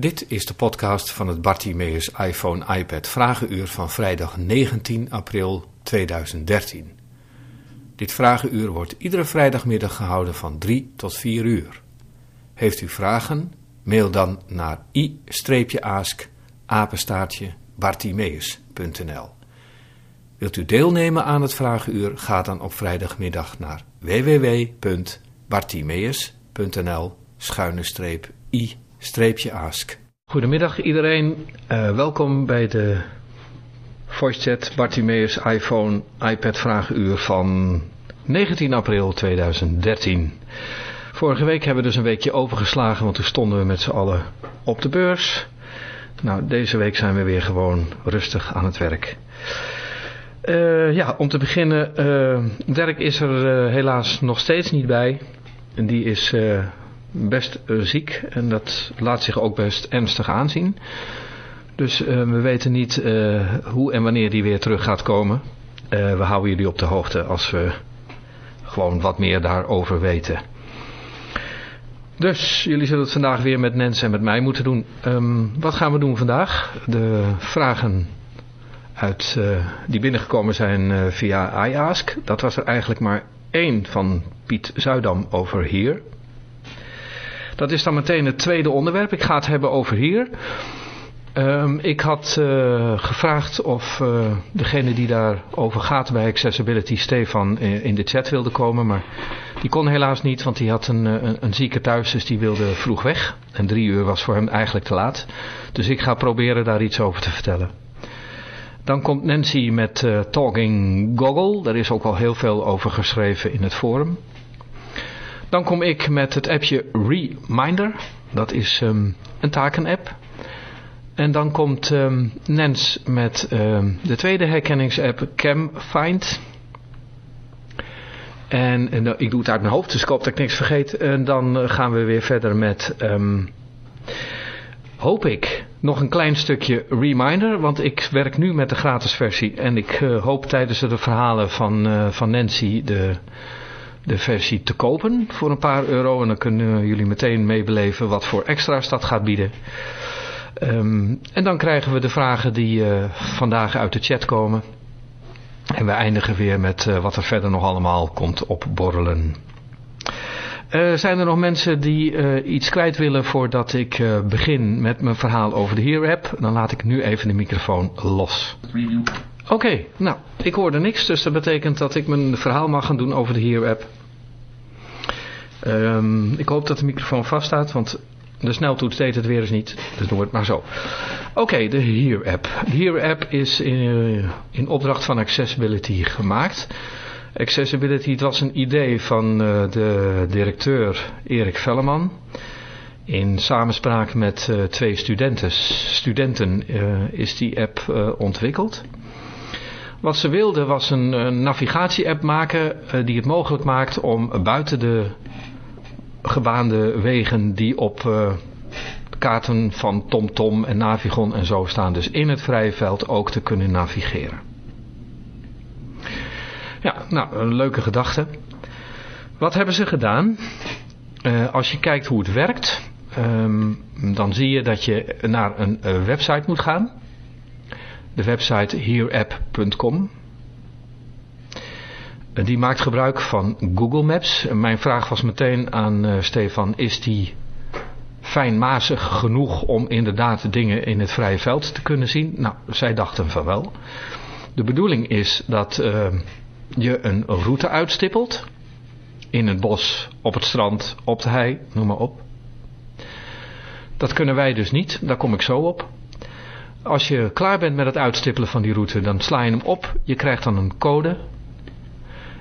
Dit is de podcast van het Bartimeus iPhone iPad Vragenuur van vrijdag 19 april 2013. Dit vragenuur wordt iedere vrijdagmiddag gehouden van 3 tot 4 uur. Heeft u vragen? Mail dan naar i-ask apenstaartje bartimeus.nl Wilt u deelnemen aan het vragenuur? Ga dan op vrijdagmiddag naar www.bartimeus.nl schuine streep i-ask. Goedemiddag iedereen, uh, welkom bij de voice chat Bartimeus iPhone iPad vragenuur van 19 april 2013. Vorige week hebben we dus een weekje overgeslagen, want toen stonden we met z'n allen op de beurs. Nou, deze week zijn we weer gewoon rustig aan het werk. Uh, ja, om te beginnen, uh, Dirk is er helaas nog steeds niet bij. En die is best ziek en dat laat zich ook best ernstig aanzien. Dus we weten niet hoe en wanneer die weer terug gaat komen. we houden jullie op de hoogte als we gewoon wat meer daarover weten. Dus jullie zullen het vandaag weer met Nens en met mij moeten doen. Um, wat gaan we doen vandaag? De vragen uit, die binnengekomen zijn uh, via iAsk. Dat was er eigenlijk maar één van Piet Zuidam over hier. Dat is dan meteen het tweede onderwerp. Ik ga het hebben over hier. Um, ik had uh, gevraagd of uh, degene die daarover gaat bij Accessibility, Stefan, in de chat wilde komen. Maar die kon helaas niet, want die had een, een, een, zieke thuis, dus die wilde vroeg weg. En drie uur was voor hem eigenlijk te laat. Dus ik ga proberen daar iets over te vertellen. Dan komt Nancy met Talking Goggle. Daar is ook al heel veel over geschreven in het forum. Dan kom ik met het appje Reminder. Dat is um, een takenapp. En dan komt um, Nens met um, de tweede herkenningsapp CamFind. En, en, ik doe het uit mijn hoofd, dus ik hoop dat ik niks vergeet. En dan uh, gaan we weer verder met, hoop ik, nog een klein stukje reminder. Want ik werk nu met de gratis versie. En ik uh, hoop tijdens de verhalen van, uh, van Nancy de, de versie te kopen voor een paar euro. En dan kunnen jullie meteen meebeleven wat voor extra's dat gaat bieden. Um, en dan krijgen we de vragen die uh, vandaag uit de chat komen. En we eindigen weer met uh, wat er verder nog allemaal komt opborrelen. Uh, zijn er nog mensen die uh, iets kwijt willen voordat ik uh, begin met mijn verhaal over de Here app? Dan laat ik nu even de microfoon los. Oké, nou, ik hoorde niks, dus dat betekent dat ik mijn verhaal mag gaan doen over de Here app. Um, ik hoop dat de microfoon vaststaat, want de sneltoets deed het weer eens niet, dus doen we het maar zo. Oké, de Here app. De app is in, in opdracht van Accessibility gemaakt. Accessibility, het was een idee van uh, de directeur Erik Velleman. In samenspraak met uh, twee studenten, studenten uh, is die app ontwikkeld. Wat ze wilden was een, navigatie-app maken die het mogelijk maakt om buiten de gebaande wegen die op kaarten van TomTom Tom en Navigon en zo staan. Dus in het vrije veld ook te kunnen navigeren. Ja, nou, een leuke gedachte. Wat hebben ze gedaan? Uh, als je kijkt hoe het werkt, um, dan zie je dat je naar een uh, website moet gaan. De website hereapp.com. Die maakt gebruik van Google Maps. Mijn vraag was meteen aan uh, Stefan, is die fijnmazig genoeg om inderdaad dingen in het vrije veld te kunnen zien? Nou, zij dachten van wel. De bedoeling is dat uh, je een route uitstippelt. In het bos, op het strand, op de hei, noem maar op. Dat kunnen wij dus niet, daar kom ik zo op. Als je klaar bent met het uitstippelen van die route, dan sla je hem op. Je krijgt dan een code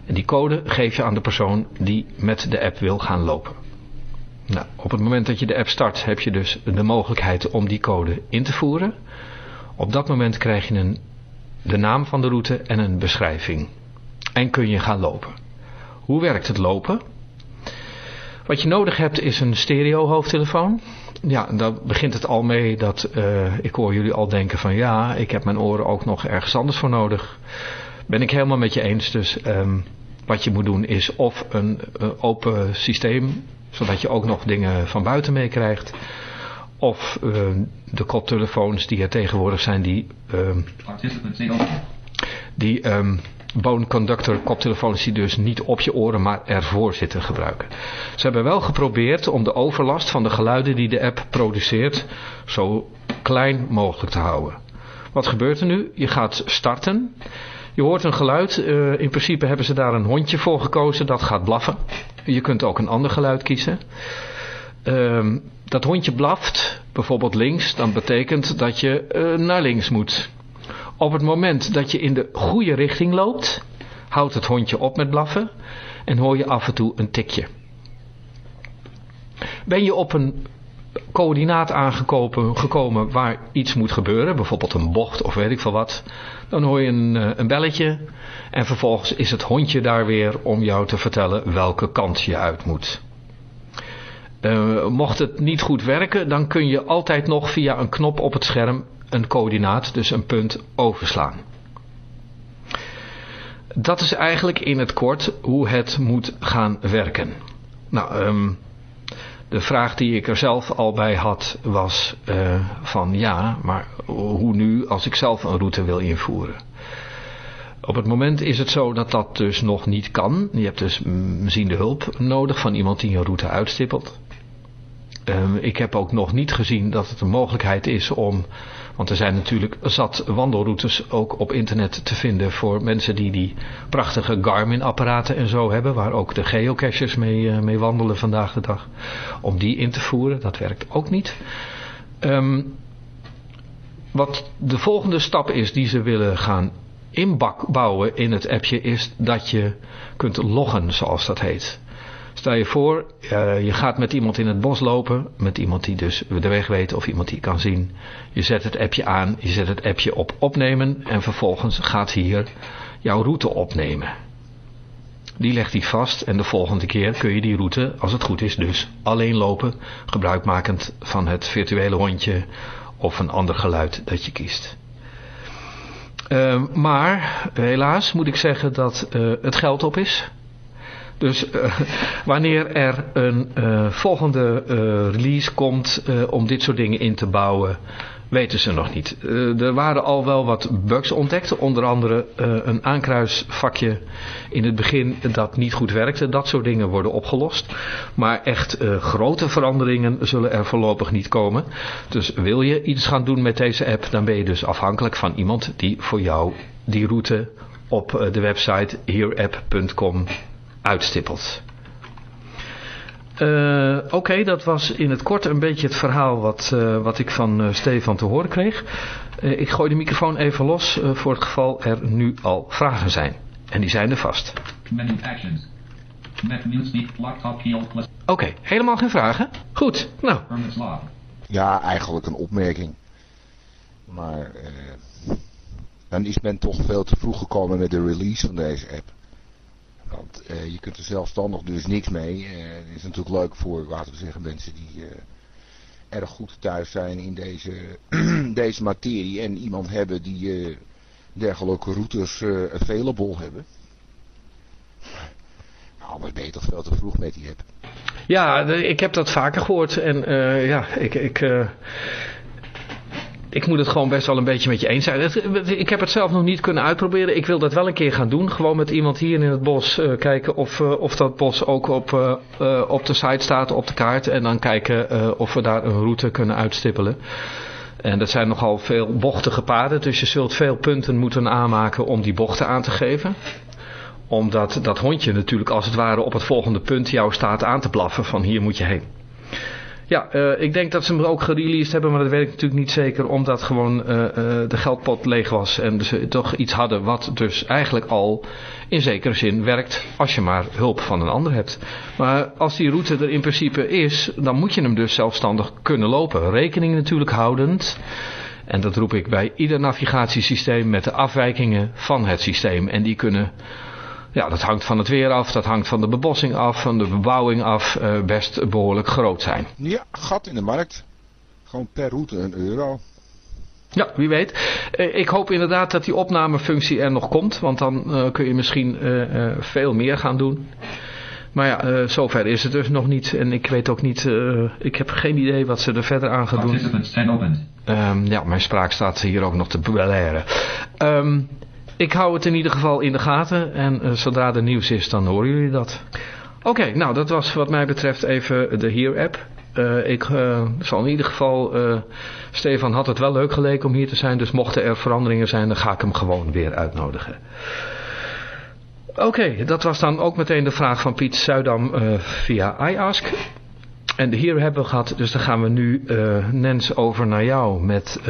en die code geef je aan de persoon die met de app wil gaan lopen. Nou, op het moment dat je de app start heb je dus de mogelijkheid om die code in te voeren. Op dat moment krijg je een, de naam van de route en een beschrijving. En kun je gaan lopen. Hoe werkt het lopen? Wat je nodig hebt is een stereo hoofdtelefoon. Ja, daar begint het al mee dat uh, ik hoor jullie al denken van ja, ik heb mijn oren ook nog ergens anders voor nodig. Ben ik helemaal met je eens, dus um, wat je moet doen is of een, een open systeem, zodat je ook nog dingen van buiten meekrijgt. of uh, de koptelefoons die er tegenwoordig zijn die, uh, die um, bone conductor koptelefoons die dus niet op je oren maar ervoor zitten gebruiken. Ze hebben wel geprobeerd om de overlast van de geluiden die de app produceert zo klein mogelijk te houden. Wat gebeurt er nu? Je gaat starten. Je hoort een geluid. Uh, in principe hebben ze daar een hondje voor gekozen dat gaat blaffen. Je kunt ook een ander geluid kiezen. Uh, dat hondje blaft, bijvoorbeeld links, dan betekent dat je uh, naar links moet. Op het moment dat je in de goede richting loopt, houdt het hondje op met blaffen en hoor je af en toe een tikje. Ben je op een coördinaat aangekomen gekomen waar iets moet gebeuren, bijvoorbeeld een bocht of weet ik veel wat, dan hoor je een, eh, een belletje en vervolgens is het hondje daar weer om jou te vertellen welke kant je uit moet. Uh, mocht het niet goed werken, dan kun je altijd nog via een knop op het scherm een coördinaat, dus een punt, overslaan. Dat is eigenlijk in het kort hoe het moet gaan werken. Nou, um, de vraag die ik er zelf al bij had was uh, van ja, maar hoe nu als ik zelf een route wil invoeren? Op het moment is het zo dat dat dus nog niet kan. Je hebt dus misschien de hulp nodig van iemand die een route uitstippelt. Uh, ik heb ook nog niet gezien dat het een mogelijkheid is om want er zijn natuurlijk zat wandelroutes ook op internet te vinden voor mensen die die prachtige Garmin apparaten en zo hebben. Waar ook de geocaches mee, uh, mee wandelen vandaag de dag. Om die in te voeren, dat werkt ook niet. Um, wat de volgende stap is die ze willen gaan inbouwen in het appje is dat je kunt loggen zoals dat heet. Stel je voor, uh, je gaat met iemand in het bos lopen, met iemand die dus de weg weet of iemand die kan zien. Je zet het appje aan, je zet het appje op opnemen en vervolgens gaat hier jouw route opnemen. Die legt hij vast en de volgende keer kun je die route, als het goed is, dus alleen lopen, gebruikmakend van het virtuele hondje of een ander geluid dat je kiest. Uh, maar helaas moet ik zeggen dat uh, het geld op is. Dus uh, wanneer er een uh, volgende uh, release komt om dit soort dingen in te bouwen, weten ze nog niet. er waren al wel wat bugs ontdekt, onder andere een aankruisvakje in het begin dat niet goed werkte. Dat soort dingen worden opgelost. Maar echt grote veranderingen zullen er voorlopig niet komen. Dus wil je iets gaan doen met deze app, dan ben je dus afhankelijk van iemand die voor jou die route op de website hereapp.com uitstippelt. Uh, Oké, okay, dat was in het kort een beetje het verhaal wat, uh, wat ik van uh, Stefan te horen kreeg. ik gooi de microfoon even los voor het geval er nu al vragen zijn. En die zijn er vast. Oké, okay, helemaal geen vragen? Goed, nou. Ja, eigenlijk een opmerking. Maar dan is men toch veel te vroeg gekomen met de release van deze app. Want uh, je kunt er zelfstandig dus niks mee. Uh, het is natuurlijk leuk voor, laten we zeggen, mensen die uh, erg goed thuis zijn in deze, deze materie. En iemand hebben die dergelijke routers available hebben. Nou, maar toch veel te vroeg met die app. Ja, ik heb dat vaker gehoord. En ja, ik... ik ik moet het gewoon best wel een beetje met je eens zijn. ik heb het zelf nog niet kunnen uitproberen. Ik wil dat wel een keer gaan doen. Gewoon met iemand hier in het bos uh, kijken of, uh, of dat bos ook op, uh, op de site staat, op de kaart. En dan kijken of we daar een route kunnen uitstippelen. En dat zijn nogal veel bochtige paden. Dus je zult veel punten moeten aanmaken om die bochten aan te geven omdat dat hondje natuurlijk als het ware op het volgende punt jou staat aan te blaffen van hier moet je heen. Ja, uh, ik denk dat ze hem ook gereleased hebben, maar dat weet ik natuurlijk niet zeker, omdat gewoon uh, uh, de geldpot leeg was en ze toch iets hadden wat dus eigenlijk al in zekere zin werkt als je maar hulp van een ander hebt. Maar als die route er in principe is, dan moet je hem dus zelfstandig kunnen lopen. Rekening natuurlijk houdend. En dat roep ik bij ieder navigatiesysteem met de afwijkingen van het systeem. En die kunnen ja, dat hangt van het weer af, dat hangt van de bebossing af, van de bebouwing af, uh, best behoorlijk groot zijn. Ja, gat in de markt. Gewoon per route een euro. Ja, wie weet. Uh, ik hoop inderdaad dat die opnamefunctie er nog komt, want dan uh, kun je misschien veel meer gaan doen. Maar ja, uh, zover is het dus nog niet. En ik weet ook niet, uh, ik heb geen idee wat ze er verder aan gaan doen. Um, ja, mijn spraak staat hier ook nog te beleren. Um, ik hou het in ieder geval in de gaten. En uh, zodra er nieuws is, dan horen jullie dat. Oké, nou dat was wat mij betreft even de Here-app. Uh, ik uh, zal in ieder geval, Stefan had het wel leuk geleken om hier te zijn, dus mochten er veranderingen zijn, dan ga ik hem gewoon weer uitnodigen. Oké, dat was dan ook meteen de vraag van Piet Zuidam via iAsk. En hier hebben we gehad, dus dan gaan we nu, Nens, over naar jou met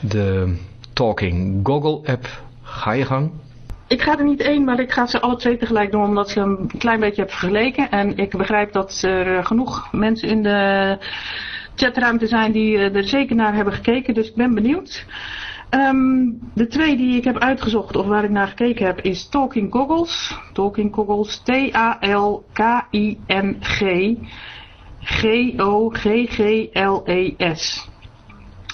de Talking Google app. Ga je gang. Ik ga er niet één, maar ik ga ze alle twee tegelijk doen, omdat ze een klein beetje heb vergeleken. En ik begrijp dat er genoeg mensen in de chatruimte zijn die eh, er zeker naar hebben gekeken, dus ik ben benieuwd. Um, de twee die ik heb uitgezocht, of waar ik naar gekeken heb, is Talking Goggles. Talking Goggles, T-A-L-K-I-N-G. G-O-G-G-L-E-S.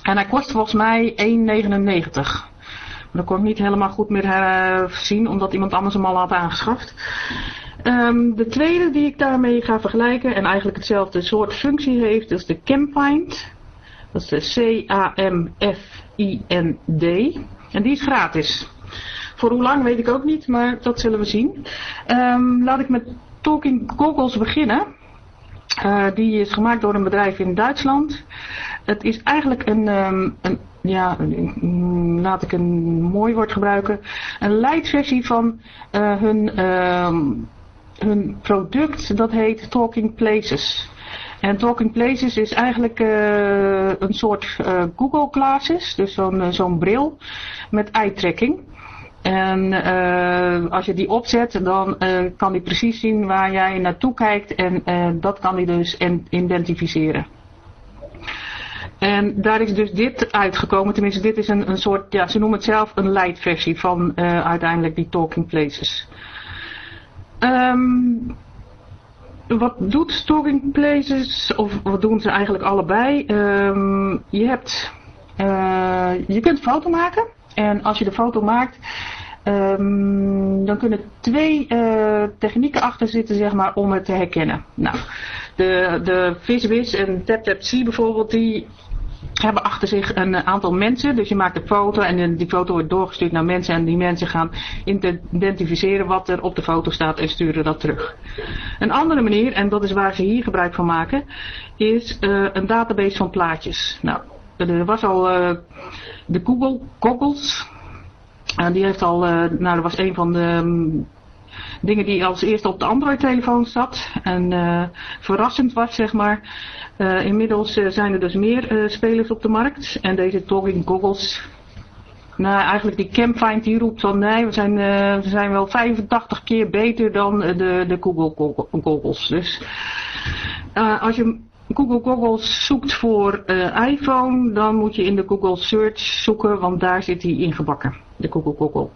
En hij kost volgens mij 1,99. Dat kon ik niet helemaal goed meer uh, zien, omdat iemand anders hem al had aangeschaft. Um, de tweede die ik daarmee ga vergelijken, en eigenlijk hetzelfde soort functie heeft, is de Camfind. Dat is de C-A-M-F-I-N-D. En die is gratis. Voor hoe lang weet ik ook niet, maar dat zullen we zien. Um, laat ik met Talking Goggles beginnen. Uh, die is gemaakt door een bedrijf in Duitsland. Het is eigenlijk een, um, een ja, mm, laat ik een mooi woord gebruiken, een light versie van uh, hun, uh, hun product, dat heet Talking Places. En Talking Places is eigenlijk uh, een soort Google Glasses, dus zo'n zo'n bril met eye-tracking. En als je die opzet, dan kan die precies zien waar jij naartoe kijkt en dat kan hij dus identificeren. En daar is dus dit uitgekomen. Tenminste, dit is een, een soort, ja, ze noemen het zelf een light versie van uh, uiteindelijk die Talking Places. Um, wat doet Talking Places, of wat doen ze eigenlijk allebei? Um, je hebt, uh, je kunt foto maken. En als je de foto maakt, um, dan kunnen twee uh, technieken achter zitten, zeg maar, om het te herkennen. Nou, de, de VisWis en TapTapC bijvoorbeeld, die hebben achter zich een aantal mensen. Dus je maakt een foto en die foto wordt doorgestuurd naar mensen. En die mensen gaan identificeren wat er op de foto staat en sturen dat terug. Een andere manier, en dat is waar ze hier gebruik van maken, is uh, een database van plaatjes. Nou, er was al de Google Goggles. Die heeft al, nou dat was een van de um, dingen die als eerste op de Android telefoon zat. En uh, verrassend was zeg maar. Uh, inmiddels uh, zijn er dus meer spelers op de markt. En deze Talking Goggles. Nou, eigenlijk die Campfind die roept van nee, we zijn, we zijn wel 85 keer beter dan de, de Google Goggles. Dus als je Google Goggles zoekt voor iPhone, dan moet je in de Google Search zoeken, want daar zit hij ingebakken. De Google Goggle.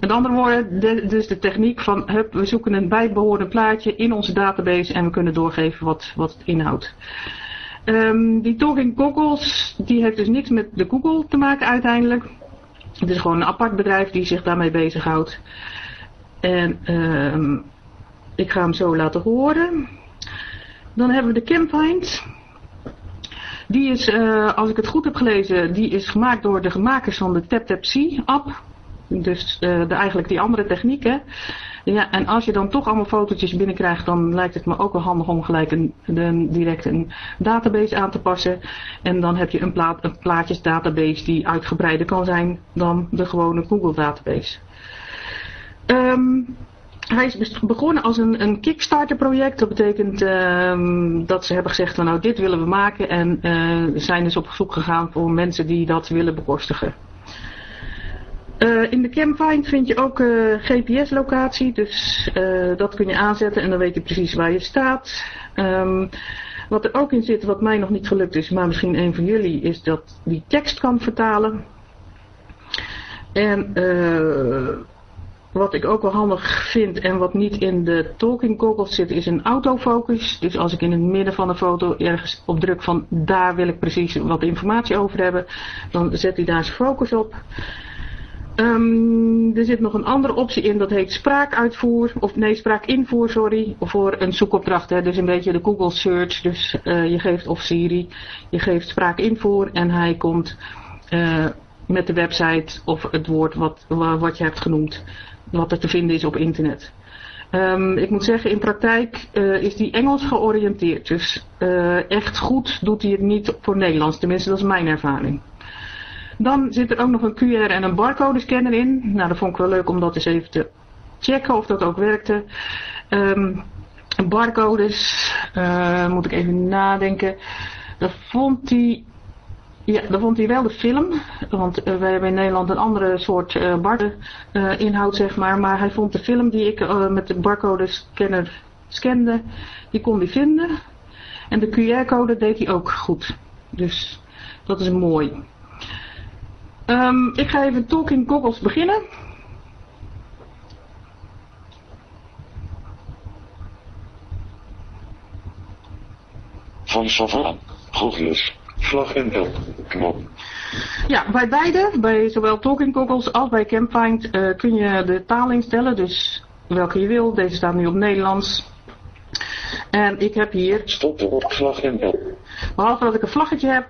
Met andere woorden, de, dus de techniek van hup, we zoeken een bijbehorend plaatje in onze database en we kunnen doorgeven wat, wat het inhoudt. Um, die Talking Goggles, die heeft dus niks met de Google te maken uiteindelijk. Het is gewoon een apart bedrijf die zich daarmee bezighoudt. En um, ik ga hem zo laten horen. Dan hebben we de Camfind. Die is, uh, als ik het goed heb gelezen, die is gemaakt door de makers van de TapTapC app. Dus uh, de, eigenlijk die andere technieken. Ja, en als je dan toch allemaal fotootjes binnenkrijgt, dan lijkt het me ook wel handig om gelijk een, een, direct een database aan te passen. En dan heb je een, plaat, een plaatjesdatabase die uitgebreider kan zijn dan de gewone Google database. Um, hij is begonnen als een, een Kickstarter project. Dat betekent um, dat ze hebben gezegd van nou dit willen we maken. En uh, zijn dus op zoek gegaan voor mensen die dat willen bekostigen. Uh, in de Camfind vind je ook uh, GPS-locatie, dus dat kun je aanzetten en dan weet je precies waar je staat. Um, wat er ook in zit, wat mij nog niet gelukt is, maar misschien een van jullie, is dat die tekst kan vertalen. En wat ik ook wel handig vind en wat niet in de talking goggles zit, is een autofocus. Dus als ik in het midden van de foto ergens op druk van daar wil ik precies wat informatie over hebben, dan zet hij daar zijn focus op. Ehm, er zit nog een andere optie in, dat heet spraakuitvoer, of nee, spraakinvoer, sorry, voor een zoekopdracht. Hè. Dus een beetje de Google search, dus uh, je geeft of Siri, je geeft spraakinvoer en hij komt uh, met de website of het woord wat, wat je hebt genoemd, wat er te vinden is op internet. Um, ik moet zeggen, in praktijk uh, is die Engels georiënteerd. Dus uh, echt goed doet hij het niet voor Nederlands. Tenminste, dat is mijn ervaring. Dan zit er ook nog een QR en een barcode scanner in. Nou, dat vond ik wel leuk om dat eens even te checken of dat ook werkte. Um, barcodes, uh, moet ik even nadenken. Dat vond hij ja, dan vond hij wel de film, want uh, wij hebben in Nederland een andere soort uh, bar uh, inhoud zeg maar, maar hij vond de film die ik met de barcode scanner scande, die kon hij vinden. En de QR-code deed hij ook goed. Dus dat is mooi. Um, ik ga even Talking Goggles beginnen. Van Savannah, Goggles. Vlag en L. Knop. Ja, bij beide, bij zowel Talking Goggles als bij Campfind, uh, kun je de taal instellen. Dus welke je wil. Deze staat nu op Nederlands. En ik heb hier... Stop de vlag en L. Behalve dat ik een vlaggetje heb...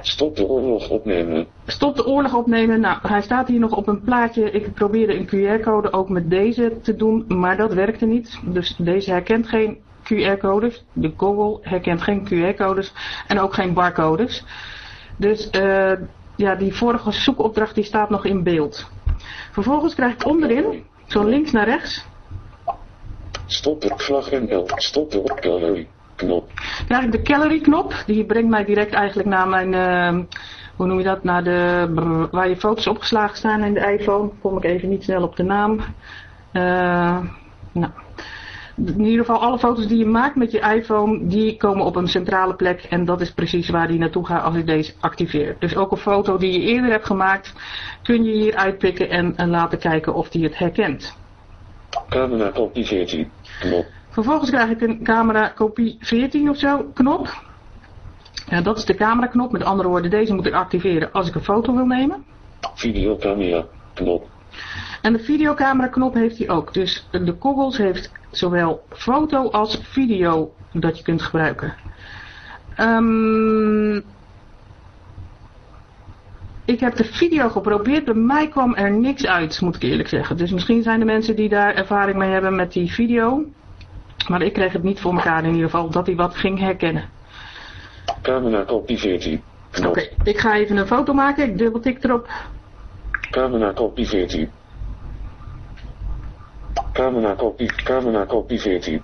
Stop de oorlog opnemen. Stop de oorlog opnemen. Nou, hij staat hier nog op een plaatje. Ik probeerde een QR-code ook met deze te doen, maar dat werkte niet. Dus deze herkent geen QR-codes. De Google herkent geen QR-codes en ook geen barcodes. Dus uh, ja, die vorige zoekopdracht die staat nog in beeld. Vervolgens krijg ik onderin, zo links naar rechts. Stop de vlag en. Stop de gallery knop. Krijg ik de gallery knop. Die brengt mij direct eigenlijk naar mijn, uh, hoe noem je dat, naar de, brr, waar je foto's opgeslagen staan in de iPhone. Kom ik even niet snel op de naam. Uh, nou, in ieder geval alle foto's die je maakt met je iPhone, die komen op een centrale plek. En dat is precies waar die naartoe gaat als ik deze activeer. Dus ook een foto die je eerder hebt gemaakt, kun je hier uitpikken en, en laten kijken of die het herkent. Camera kopie 14. Knop. Vervolgens krijg ik een camera kopie 14 of zo knop. Ja, dat is de camera knop. Met andere woorden, deze moet ik activeren als ik een foto wil nemen. Videocamera knop. En de videocamera knop heeft hij ook. Dus de Goggles heeft zowel foto als video dat je kunt gebruiken. Um, ik heb de video geprobeerd, bij mij kwam er niks uit, moet ik eerlijk zeggen. Dus misschien zijn er mensen die daar ervaring mee hebben met die video. Maar ik kreeg het niet voor elkaar in ieder geval, dat hij wat ging herkennen. Camera kopie 14. Oké, okay, ik ga even een foto maken, ik dubbeltik erop. Camera kopie 14. Camera kopie, camera kopie 14.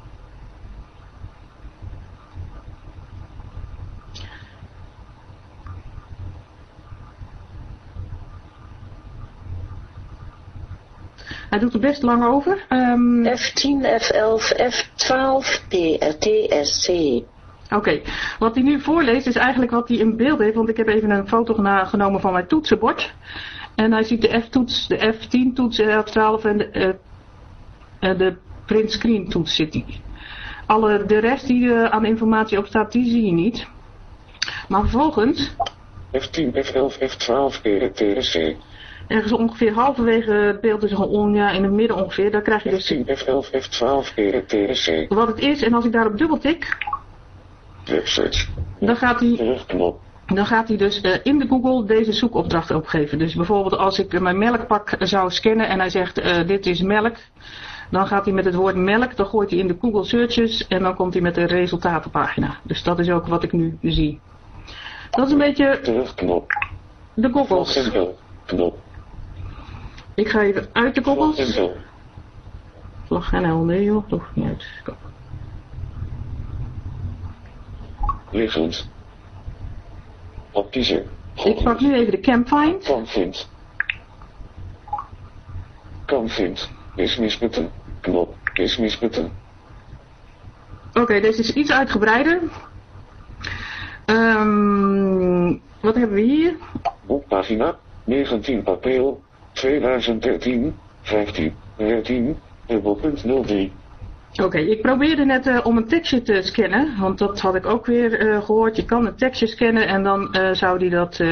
Hij doet er best lang over. Um... F10, F11, F12, PRTSC. Oké, okay. wat hij nu voorleest is eigenlijk wat hij in beeld heeft, want ik heb even een foto genomen van mijn toetsenbord. En hij ziet de F-toets, de F10-toets, de F12 en de, uh, de print screen toets zit hij. Alle, de rest die uh, aan informatie op staat, die zie je niet. Maar vervolgens... F10, F11, F12, PRTSC. Ergens ongeveer halverwege het beeld is gewoon ja, in het midden ongeveer. Daar krijg je dus... F10, F11, F12, PRTSC. Wat het is, en als ik daarop dubbeltik... Websearch. Dan gaat hij... Dan gaat hij dus uh, in de Google deze zoekopdracht opgeven. Dus bijvoorbeeld als ik mijn melkpak zou scannen en hij zegt uh, dit is melk. Dan gaat hij met het woord melk, dan gooit hij in de Google searches en dan komt hij met de resultatenpagina. Dus dat is ook wat ik nu zie. Dat is een beetje Terugknop. de. Knop. Ik ga even uit de goggles. Vlag L, nee joh, toch niet uit. Kom. Liggend. Op kiezer. Ik pak nu even de Campfind. Kan vindt. Is misputten. Knop. Is misputten. Oké, okay, deze is iets uitgebreider. Um, wat hebben we hier? Boekpagina 19 april 2013 15 13 dubbelpunt 03. Oké, okay, ik probeerde net uh, om een tekstje te scannen, want dat had ik ook weer uh, gehoord. Je kan een tekstje scannen en dan uh, zou die dat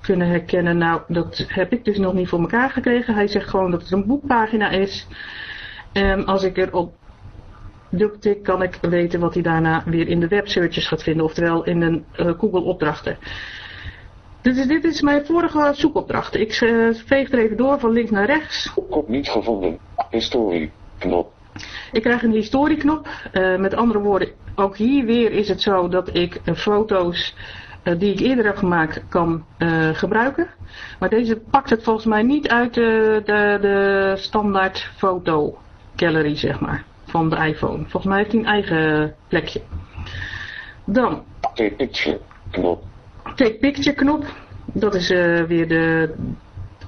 kunnen herkennen. Nou, dat heb ik dus nog niet voor elkaar gekregen. Hij zegt gewoon dat het een boekpagina is. En als ik erop dubbeltik, kan ik weten wat hij daarna weer in de websearches gaat vinden. Oftewel in een uh, Google opdrachten. Dit is, dit is mijn vorige zoekopdracht. Ik uh, veeg er even door van links naar rechts. Kop niet gevonden. Historie. Knop. Ik krijg een historieknop. Uh, met andere woorden, ook hier weer is het zo dat ik foto's die ik eerder heb gemaakt kan gebruiken. Maar deze pakt het volgens mij niet uit de, de, de standaard foto gallery, zeg maar, van de iPhone. Volgens mij heeft hij een eigen plekje. Dan. Take picture knop. Take picture knop. Dat is weer de,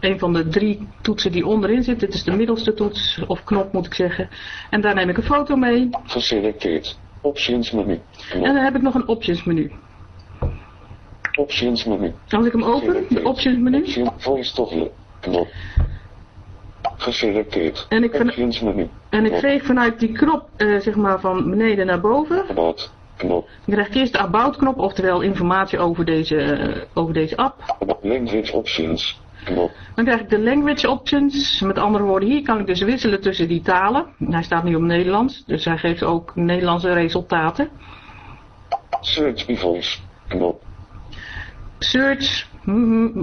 een van de drie toetsen die onderin zit. Dit is de middelste toets, of knop moet ik zeggen. En daar neem ik een foto mee. Geselecteerd. Options menu. Knop. En dan heb ik nog een options menu. Options menu. Als ik hem open, de options menu. Option, voice toggle. Knop. Geselecteerd. En ik, van, en ik veeg vanuit die knop, uh, zeg maar van beneden naar boven. About. Knop. Dan krijg ik eerst de About knop, oftewel informatie over deze, uh, over deze app. Language options. Knop. Dan krijg ik de language options. Met andere woorden, hier kan ik dus wisselen tussen die talen. Hij staat nu op Nederlands, dus hij geeft ook Nederlandse resultaten. Search voice. Knop. Search,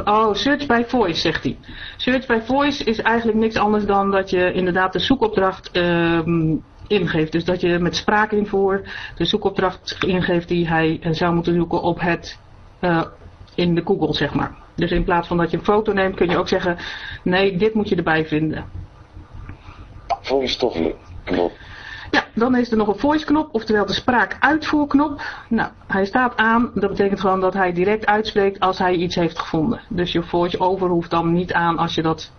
oh, search by voice, zegt hij. Search by voice is eigenlijk niks anders dan dat je inderdaad de zoekopdracht um, ingeeft. Dus dat je met spraakinvoer de zoekopdracht ingeeft die hij zou moeten zoeken op het, uh, in de Google, zeg maar. Dus in plaats van dat je een foto neemt, kun je ook zeggen, nee, dit moet je erbij vinden. Voice toggle. Knop. Ja, dan is er nog een voice knop, oftewel de spraakuitvoerknop. Nou, hij staat aan, dat betekent gewoon dat hij direct uitspreekt als hij iets heeft gevonden. Dus je voice over hoeft dan niet aan als je dat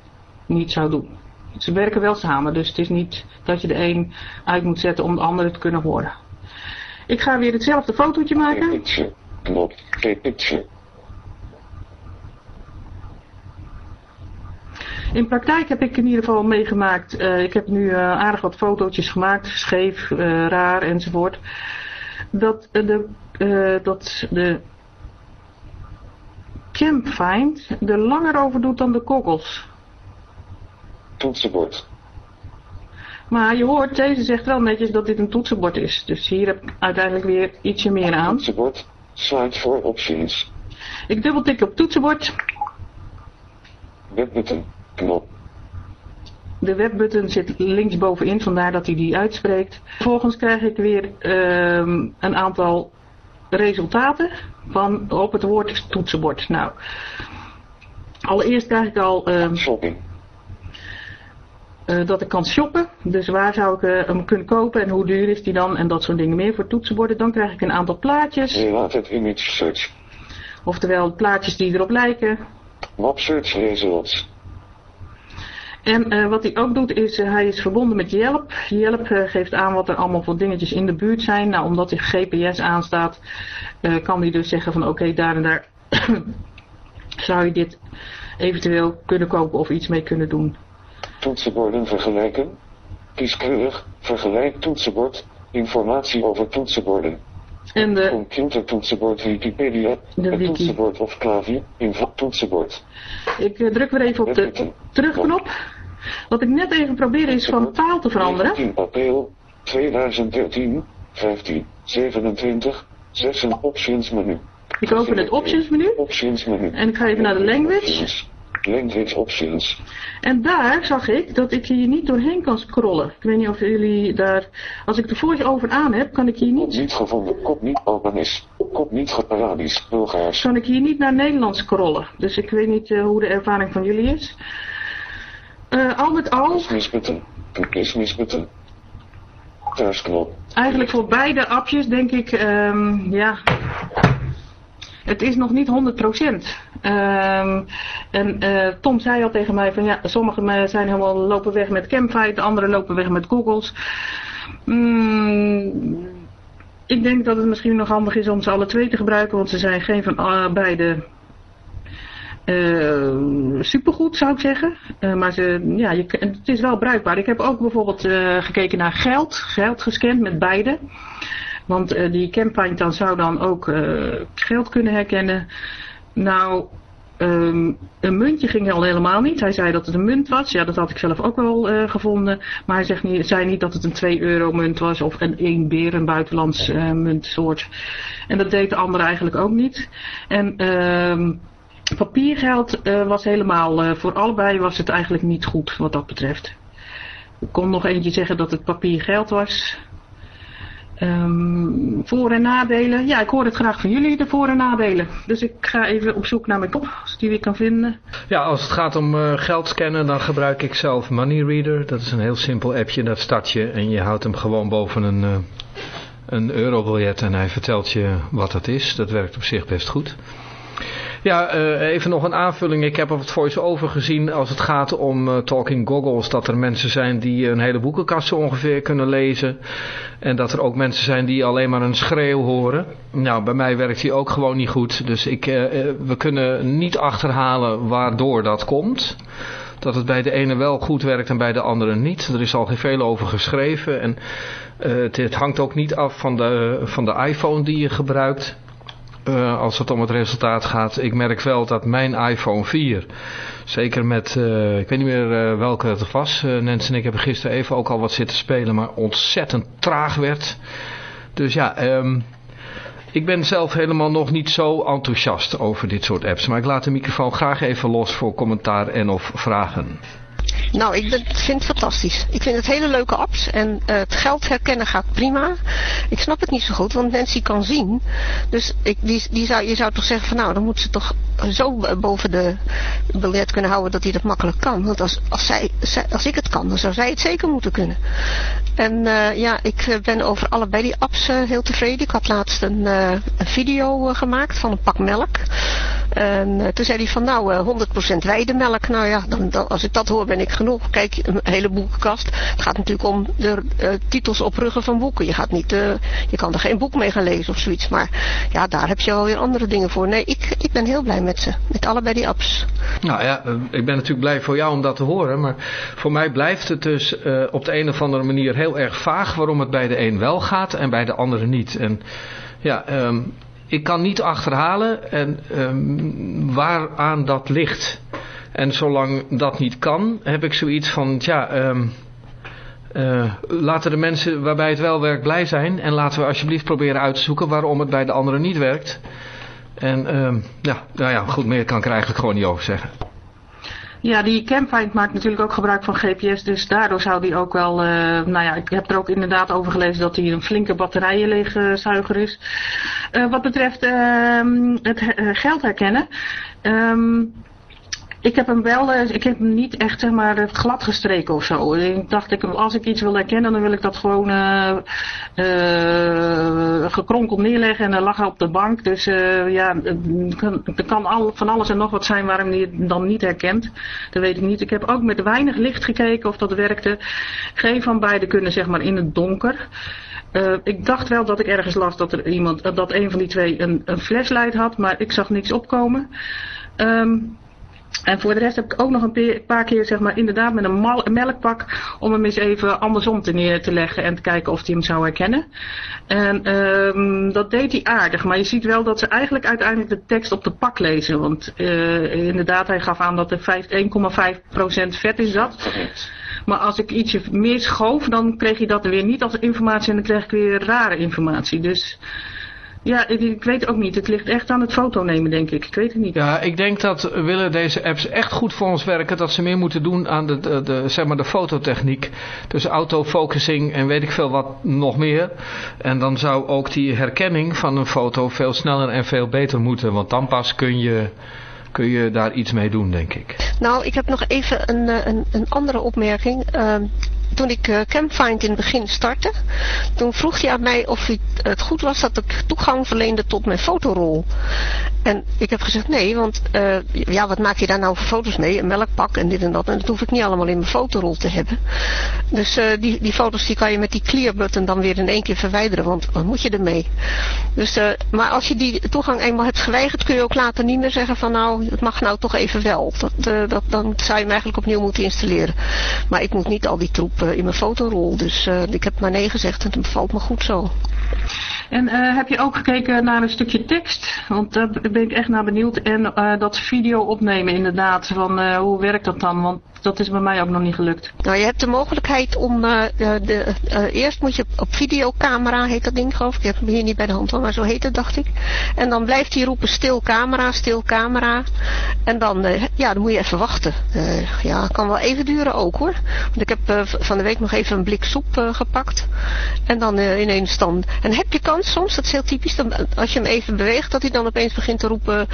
niet zou doen. Ze werken wel samen, dus het is niet dat je de een uit moet zetten om de andere te kunnen horen. Ik ga weer hetzelfde fotootje maken. picture. Knop. Take picture. In praktijk heb ik in ieder geval meegemaakt, uh, ik heb nu uh, aardig wat fotootjes gemaakt, scheef, uh, raar enzovoort. Dat de, dat de Campfind er langer over doet dan de kokkels. Toetsenbord. Maar je hoort, deze zegt wel netjes dat dit een toetsenbord is. Dus hier heb ik uiteindelijk weer ietsje meer aan. Toetsenbord. Slide for options. Ik dubbeltik op toetsenbord. Webbutton. Knop. De webbutton zit linksbovenin, vandaar dat hij die uitspreekt. Vervolgens krijg ik weer um, een aantal resultaten van op het woord toetsenbord. Nou, allereerst krijg ik al um, Shopping. uh, dat ik kan shoppen. Dus waar zou ik uh, hem kunnen kopen en hoe duur is die dan en dat soort dingen meer voor toetsenborden. Dan krijg ik een aantal plaatjes, Related image search. oftewel plaatjes die erop lijken. Map search results. En uh, wat hij ook doet is, uh, hij is verbonden met Yelp. Yelp uh, geeft aan wat er allemaal voor dingetjes in de buurt zijn. Nou, omdat hij GPS aanstaat, kan hij dus zeggen van oké, daar en daar zou je dit eventueel kunnen kopen of iets mee kunnen doen. Toetsenborden vergelijken. Kieskeurig. Vergelijk toetsenbord. Informatie over toetsenborden. En de, Computertoetsenbord Wikipedia. De het wiki. toetsenbord of klavier. Info toetsenbord. ik uh, druk weer even op de terugknop. Wat ik net even probeer is van taal te veranderen. 19 april 2013. 15. 27. 6 options menu. Ik open het options menu Options menu. en ik ga even naar de language. Language options. En daar zag ik dat ik hier niet doorheen kan scrollen. Ik weet niet of jullie daar... Als ik de voice over aan heb, kan ik hier Kop niet, niet gevonden. Kop niet Albanese. Kop niet ge- Arabisch. Bulgaars. kan ik hier niet naar Nederlands scrollen. Dus ik weet niet uh, hoe de ervaring van jullie is. Uh, al met al, Dismissbutton. Dismissbutton. Thuisknop. eigenlijk voor beide appjes denk ik, um, ja... Het is nog niet 100%. Um, en uh, Tom zei al tegen mij van ja, sommigen zijn helemaal lopen weg met Campfire, de anderen lopen weg met Googles. Mm, ik denk dat het misschien nog handig is om ze alle twee te gebruiken, want ze zijn geen van uh, beide uh, supergoed zou ik zeggen. Uh, maar ze, ja, je, het is wel bruikbaar. Ik heb ook bijvoorbeeld gekeken naar geld, geld gescand met beide. Want die Campine dan zou dan ook geld kunnen herkennen. Nou, ehm, een muntje ging al helemaal niet. Hij zei dat het een munt was. Ja, dat had ik zelf ook wel eh, gevonden. Maar hij zegt niet, zei niet dat het een 2 euro munt was of een 1 beer, een buitenlands uh, muntsoort. En dat deed de andere eigenlijk ook niet. En ehm, papiergeld uh, was helemaal, voor allebei was het eigenlijk niet goed wat dat betreft. Ik kon nog eentje zeggen dat het papiergeld was. Um, voor- en nadelen. Ja, ik hoor het graag van jullie, de voor- en nadelen. Dus ik ga even op zoek naar mijn kop, als ik die weer kan vinden. Ja, als het gaat om uh, geld scannen, dan gebruik ik zelf Money Reader. Dat is een heel simpel appje, dat start je en je houdt hem gewoon boven een, uh, een eurobiljet en hij vertelt je wat dat is. Dat werkt op zich best goed. Ja, uh, even nog een aanvulling. Ik heb op het voice-over gezien als het gaat om uh, talking goggles. Dat er mensen zijn die een hele boekenkast ongeveer kunnen lezen. En dat er ook mensen zijn die alleen maar een schreeuw horen. Nou, bij mij werkt die ook gewoon niet goed. Dus ik, we kunnen niet achterhalen waardoor dat komt. Dat het bij de ene wel goed werkt en bij de andere niet. Er is al veel over geschreven. En het, het hangt ook niet af van de, van de iPhone die je gebruikt. Uh, als het om het resultaat gaat. Ik merk wel dat mijn iPhone 4, zeker met, uh, ik weet niet meer uh, welke het was. Nens en ik hebben gisteren even ook al wat zitten spelen, maar ontzettend traag werd. Dus ja, um, ik ben zelf helemaal nog niet zo enthousiast over dit soort apps. Maar ik laat de microfoon graag even los voor commentaar en of vragen. Nou, ik vind het fantastisch. Ik vind het hele leuke apps. En uh, het geld herkennen gaat prima. Ik snap het niet zo goed, want Nancy kan zien. Dus ik, die, die zou, je zou toch zeggen van nou, dan moet ze toch zo boven de biljet kunnen houden dat hij dat makkelijk kan. Want als, als, zij, als ik het kan, dan zou zij het zeker moeten kunnen. En uh, ja, ik ben over allebei die apps heel tevreden. Ik had laatst een, een video gemaakt van een pak melk. En toen zei hij van nou, 100% weidemelk. Nou ja, dan, dan, als ik dat hoor ben ik genoeg. Kijk, een hele boekenkast. Het gaat natuurlijk om de uh, titels op ruggen van boeken. Je, gaat niet, uh, je kan er geen boek mee gaan lezen of zoiets. Maar ja, daar heb je alweer andere dingen voor. Nee, ik, ik ben heel blij met ze. Met allebei die apps. Nou ja, ik ben natuurlijk blij voor jou om dat te horen. Maar voor mij blijft het dus op de een of andere manier heel erg vaag waarom het bij de een wel gaat en bij de andere niet. En ja, um, ik kan niet achterhalen en, um, waaraan dat ligt. En zolang dat niet kan, heb ik zoiets van, ja, um, uh, laten de mensen waarbij het wel werkt blij zijn. En laten we alsjeblieft proberen uit te zoeken waarom het bij de anderen niet werkt. En um, ja, nou ja, goed, meer kan ik er eigenlijk gewoon niet over zeggen. Ja, die Campfind maakt natuurlijk ook gebruik van GPS, dus daardoor zou die ook wel, uh, nou ja, ik heb er ook inderdaad over gelezen dat hij een flinke batterijenleegzuiger is. Uh, wat betreft uh, het geld herkennen, ik heb hem wel, ik heb hem niet echt zeg maar glad gestreken of zo. Ik dacht, ik, als ik iets wil herkennen, dan wil ik dat gewoon uh, uh, gekronkeld neerleggen en dan lag hij op de bank. Dus ja, er kan al, van alles en nog wat zijn waarom hij het dan niet herkent. Dat weet ik niet. Ik heb ook met weinig licht gekeken of dat werkte. Geen van beide kunnen zeg maar in het donker. Ik dacht wel dat ik ergens las dat er iemand, dat een van die twee een, een flashlight had, maar ik zag niks opkomen. Um, en voor de rest heb ik ook nog een paar keer zeg maar inderdaad met een, melkpak om hem eens even andersom te neer te leggen en te kijken of hij hem zou herkennen. En um, dat deed hij aardig, maar je ziet wel dat ze eigenlijk uiteindelijk de tekst op de pak lezen. Want uh, inderdaad, hij gaf aan dat er 1,5% vet is dat. Maar als ik ietsje meer schoof, dan kreeg je dat weer niet als informatie en dan kreeg ik weer rare informatie. Dus... Ja, ik, ik, weet ook niet. Het ligt echt aan het foto nemen, denk ik. Ik weet het niet. Ja, ik denk dat willen deze apps echt goed voor ons werken, dat ze meer moeten doen aan de, de, de zeg maar de fototechniek. Dus autofocusing en weet ik veel wat nog meer. En dan zou ook die herkenning van een foto veel sneller en veel beter moeten. Want dan pas kun je, kun je daar iets mee doen, denk ik. Nou, ik heb nog even een, een, een andere opmerking. Uh, toen ik uh, Campfind in het begin startte, toen vroeg hij aan mij of het goed was dat ik toegang verleende tot mijn fotorol. En ik heb gezegd nee, want uh, ja, wat maak je daar nou voor foto's mee? Een melkpak en dit en dat. En dat hoef ik niet allemaal in mijn fotorol te hebben. Dus uh, die, die foto's die kan je met die clear button dan weer in één keer verwijderen, want wat moet je ermee? Dus, maar als je die toegang eenmaal hebt geweigerd, kun je ook later niet meer zeggen van nou, het mag nou toch even wel. Dat, dat, dan zou je hem eigenlijk opnieuw moeten installeren. Maar ik moet niet al die troep in mijn fotorol. Dus uh, ik heb maar nee gezegd en het bevalt me goed zo. En uh, heb je ook gekeken naar een stukje tekst? Want daar ben ik echt naar benieuwd. En dat video opnemen inderdaad. Van hoe werkt dat dan? Want dat is bij mij ook nog niet gelukt. Nou, je hebt de mogelijkheid om... de, eerst moet je op videocamera, heet dat ding geloof ik. Ik heb hem hier niet bij de hand maar zo heet het dacht ik. En dan blijft hij roepen stil camera, stil camera. En dan, ja, dan moet je even wachten. ja, kan wel even duren ook hoor. Want ik heb van de week nog even een blik soep gepakt. En dan ineens dan... En heb je kans soms, dat is heel typisch, dan, als je hem even beweegt, dat hij dan opeens begint te roepen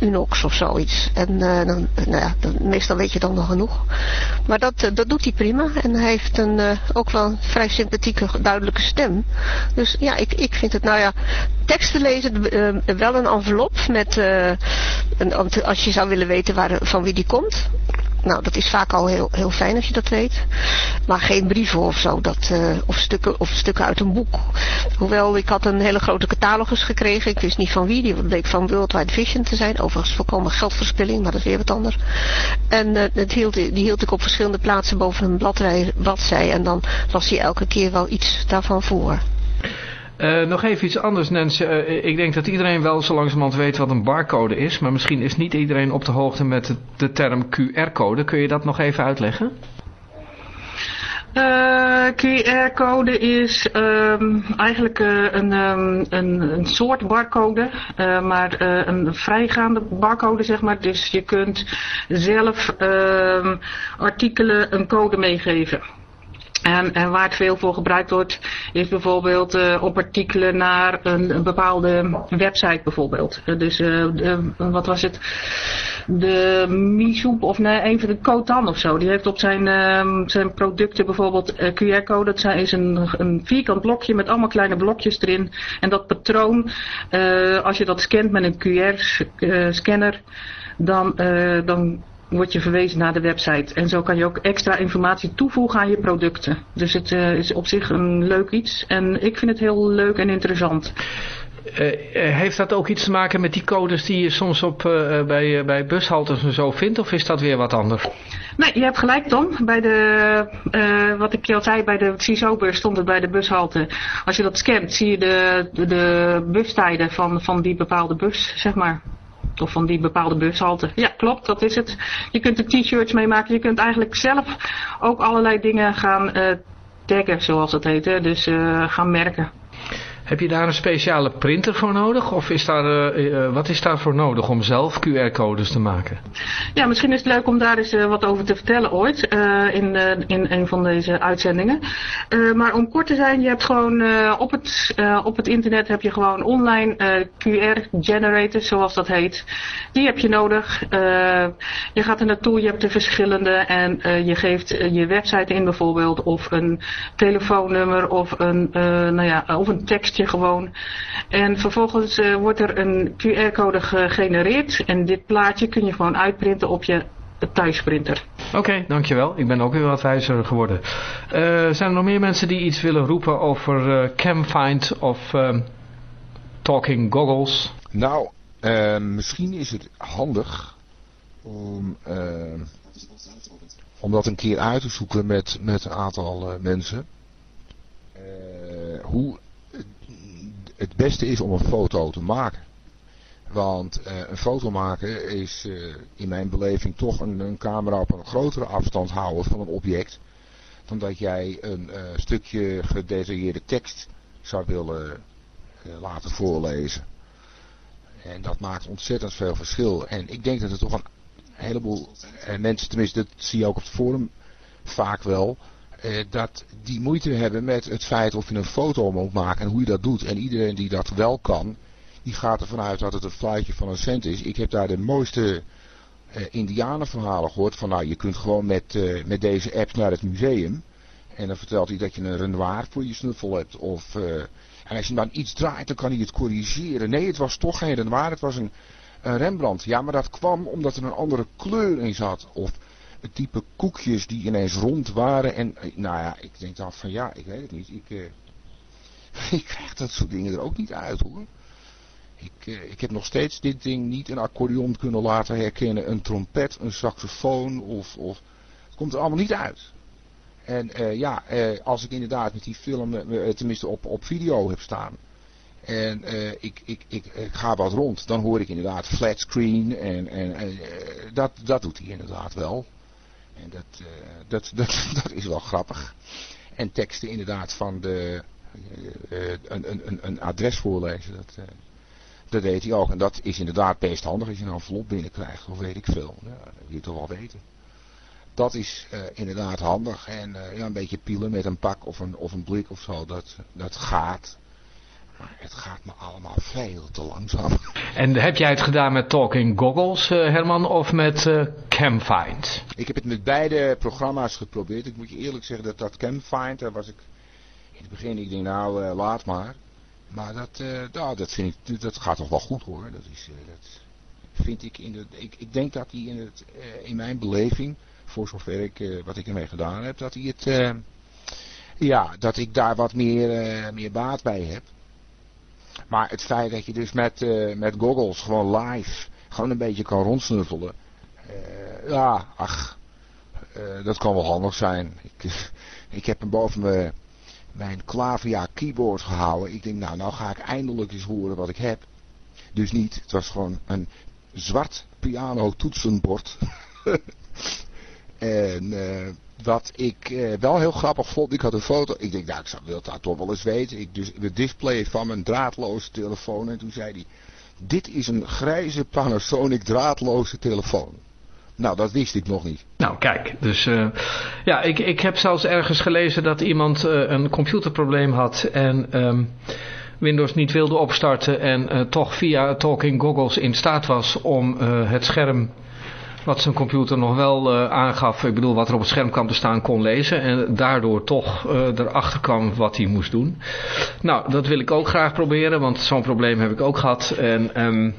Unox of zoiets. En dan, nou ja, dan, meestal weet je dan nog genoeg. Maar dat, uh, dat doet hij prima. En hij heeft een, ook wel een vrij sympathieke, duidelijke stem. Dus ja, ik, ik vind het, nou ja, teksten lezen, wel een envelop met, een, als je zou willen weten waar, van wie die komt. Nou, dat is vaak al heel, heel fijn als je dat weet. Maar geen brieven of zo, dat, uh, of, stukken, of stukken uit een boek. Hoewel, ik had een hele grote catalogus gekregen. Ik wist niet van wie, die bleek van Worldwide Vision te zijn. Overigens volkomen geldverspilling, maar dat is weer wat anders. En uh, het hield, die hield ik op verschillende plaatsen boven een bladzij. En dan las hij elke keer wel iets daarvan voor. Uh, nog even iets anders, Nens. Uh, ik denk dat iedereen wel zo langzamerhand weet wat een barcode is. Maar misschien is niet iedereen op de hoogte met de, term QR-code. Kun je dat nog even uitleggen? Uh, QR-code is um, eigenlijk een, um, een, een, soort barcode, maar een vrijgaande barcode zeg maar. Dus je kunt zelf ehm, artikelen een code meegeven. En, waar het veel voor gebruikt wordt, is bijvoorbeeld uh, op artikelen naar een, bepaalde website bijvoorbeeld. Uh, dus uh, de, wat was het? De Misoep of nee, een van de Kotan of zo. Die heeft op zijn, ehm, zijn producten bijvoorbeeld QR-code. Dat is een, een vierkant blokje met allemaal kleine blokjes erin. En dat patroon, als je dat scant met een QR-scanner, dan, dan word je verwezen naar de website. En zo kan je ook extra informatie toevoegen aan je producten. Dus het uh, is op zich een leuk iets. En ik vind het heel leuk en interessant. Uh, heeft dat ook iets te maken met die codes die je soms op, uh, bij, bij bushaltes en zo vindt? Of is dat weer wat anders? Nee, je hebt gelijk Tom. Bij de, wat ik al zei, bij de CISO-bus stond het bij de bushalte. Als je dat scant, zie je de, de, de bustijden van, van die bepaalde bus, zeg maar. Of van die bepaalde bushalte. Ja, klopt, dat is het. Je kunt er t-shirts mee maken. Je kunt eigenlijk zelf ook allerlei dingen gaan uh, taggen, zoals dat heet. Hè? Dus uh, gaan merken. Heb je daar een speciale printer voor nodig? Of is daar, uh, wat is daarvoor nodig om zelf QR-codes te maken? Ja, misschien is het leuk om daar eens wat over te vertellen ooit. In, in een van deze uitzendingen. maar om kort te zijn, je hebt gewoon op, het, op het internet heb je gewoon online QR-generators, zoals dat heet. Die heb je nodig. je gaat er naartoe, je hebt de verschillende en je geeft je website in bijvoorbeeld. Of een telefoonnummer of een, nou ja, of een tekst je gewoon. En vervolgens uh, wordt er een QR-code gegenereerd. En dit plaatje kun je gewoon uitprinten op je thuisprinter. Oké, okay, dankjewel. Ik ben ook weer wat wijzer geworden. Uh, zijn er nog meer mensen die iets willen roepen over uh, Camfind of Talking Goggles? Nou, misschien is het handig om, om dat een keer uit te zoeken met, met een aantal mensen. hoe het beste is om een foto te maken. Want uh, een foto maken is uh, in mijn beleving toch een, een, camera op een grotere afstand houden van een object. Dan dat jij een uh, stukje gedetailleerde tekst zou willen laten voorlezen. En dat maakt ontzettend veel verschil. En ik denk dat er toch een heleboel mensen, tenminste dat zie je ook op het forum vaak wel, eh, dat die moeite hebben met het feit of je een foto moet maken en hoe je dat doet. En iedereen die dat wel kan, die gaat ervan uit dat het een fluitje van een cent is. Ik heb daar de mooiste uh, indianenverhalen gehoord. Van nou, je kunt gewoon met, uh, met deze app naar het museum. En dan vertelt hij dat je een Renoir voor je snuffel hebt. Of, en als je dan iets draait, dan kan hij het corrigeren. Nee, het was toch geen Renoir, het was een, een Rembrandt. Ja, maar dat kwam omdat er een andere kleur in zat. Of type koekjes die ineens rond waren. En eh, nou ja, ik denk dan van ja, ik weet het niet. Ik, uh, ik krijg dat soort dingen er ook niet uit hoor. Ik, uh, ik heb nog steeds dit ding niet een accordeon kunnen laten herkennen. Een trompet, een saxofoon of... of het komt er allemaal niet uit. En uh, ja, als ik inderdaad met die film, tenminste op, op video heb staan En ik, ik, ik, ik, ga wat rond. Dan hoor ik inderdaad flatscreen. En, en dat, dat doet hij inderdaad wel. En dat, dat, dat, dat is wel grappig. En teksten inderdaad van de, een, een, een adres voorlezen. Dat, dat deed hij ook. En dat is inderdaad best handig als je een envelop binnenkrijgt. Of weet ik veel. Ja, dat wil je toch wel weten. Dat is inderdaad handig. En ja, een beetje pielen met een pak of een, of een blik of zo. Dat, dat gaat. Maar het gaat me allemaal veel te langzaam. En heb jij het gedaan met Talking Goggles, uh, Herman, of met Camfind? Ik heb het met beide programma's geprobeerd. Ik moet je eerlijk zeggen dat dat Camfind, daar was ik in het begin, ik denk nou, laat maar. Maar dat, uh, nou, dat, vind ik, dat gaat toch wel goed hoor. Dat, is, uh, dat vind ik, in de, ik, ik denk dat hij in, het, uh, in mijn beleving, voor zover ik, wat ik ermee gedaan heb, dat hij het, ja, dat ik daar wat meer, meer baat bij heb. Maar het feit dat je dus met, met goggles gewoon live, gewoon een beetje kan rondsnuffelen. ja, ach, dat kan wel handig zijn. Ik, ik heb hem boven me mijn Clavia keyboard gehouden. Ik denk, nou, nou ga ik eindelijk eens horen wat ik heb. Dus niet, het was gewoon een zwart piano toetsenbord. en wat ik uh, wel heel grappig vond, ik had een foto. Ik denk, nou, ik wil dat toch wel eens weten. Ik dus de display van mijn draadloze telefoon. En toen zei hij, dit is een grijze Panasonic draadloze telefoon. Nou, dat wist ik nog niet. Nou, kijk. Dus uh, ja, ik, ik heb zelfs ergens gelezen dat iemand uh, een computerprobleem had en um, Windows niet wilde opstarten en uh, toch via Talking Goggles in staat was om het scherm wat zijn computer nog wel aangaf, ik bedoel wat er op het scherm kwam te staan, kon lezen. En daardoor toch erachter kwam wat hij moest doen. Nou, dat wil ik ook graag proberen, want zo'n probleem heb ik ook gehad. En um,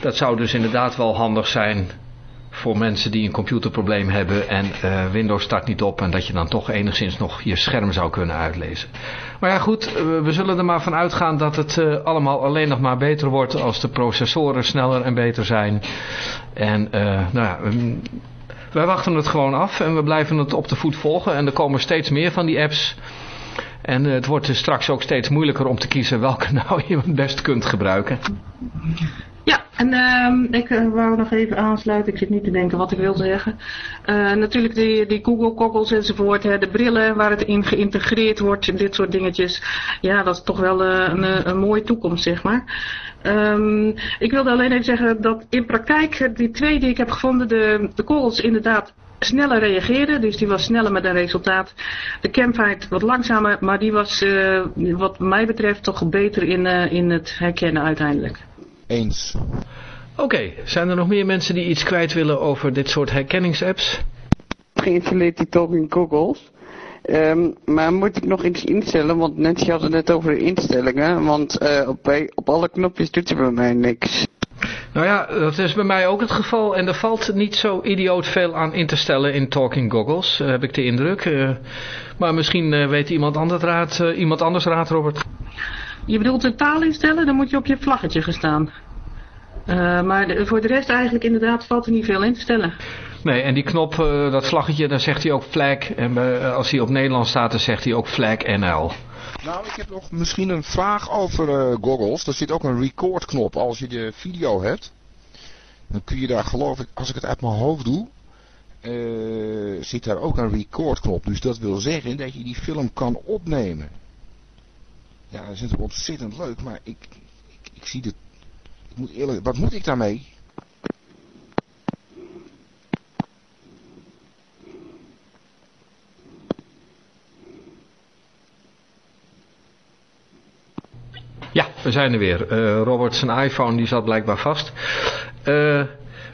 dat zou dus inderdaad wel handig zijn voor mensen die een computerprobleem hebben en uh, Windows start niet op en dat je dan toch enigszins nog je scherm zou kunnen uitlezen. Maar ja goed, we zullen er maar van uitgaan dat het uh, allemaal alleen nog maar beter wordt als de processoren sneller en beter zijn. En nou ja, wij wachten het gewoon af en we blijven het op de voet volgen en er komen steeds meer van die apps. En het wordt dus straks ook steeds moeilijker om te kiezen welke nou je het best kunt gebruiken. Ja, en uh, ik uh, wou nog even aansluiten. Ik zit niet te denken wat ik wil zeggen. Uh, natuurlijk die, die Google Goggles enzovoort. Hè, de brillen waar het in geïntegreerd wordt. Dit soort dingetjes. Ja, dat is toch wel uh, een, een mooie toekomst, zeg maar. Um, ik wilde alleen even zeggen dat in praktijk die twee die ik heb gevonden. De, de inderdaad sneller reageerden. Dus die was sneller met een resultaat. De Campfight wat langzamer. Maar die was wat mij betreft toch beter in, in het herkennen uiteindelijk. Eens. Oké, okay. zijn er nog meer mensen die iets kwijt willen over dit soort herkenningsapps? Geïnstalleerd die Talking Goggles. Um, maar moet ik nog iets instellen? Want Nancy had het net over de instellingen. Want uh, op, op alle knopjes doet ze bij mij niks. Nou ja, dat is bij mij ook het geval. En er valt niet zo idioot veel aan in te stellen in Talking Goggles, heb ik de indruk. Uh, maar misschien uh, weet iemand anders raad, iemand anders raad, Robert. Je bedoelt de taal instellen, dan moet je op je vlaggetje gaan staan. Uh, maar de, voor de rest eigenlijk inderdaad valt er niet veel in te stellen. Nee, en die knop, uh, dat vlaggetje, dan zegt hij ook flag. En uh, als hij op Nederlands staat, dan zegt hij ook flag NL. Nou, ik heb nog misschien een vraag over goggles. Er zit ook een record knop als je de video hebt. Dan kun je daar geloof ik, als ik het uit mijn hoofd doe, zit daar ook een record knop. Dus dat wil zeggen dat je die film kan opnemen. Ja, dat is natuurlijk ontzettend leuk, maar ik, ik, ik zie het. Ik moet eerlijk, wat moet ik daarmee? Ja, we zijn er weer. Uh, Robert zijn iPhone die zat blijkbaar vast. Uh,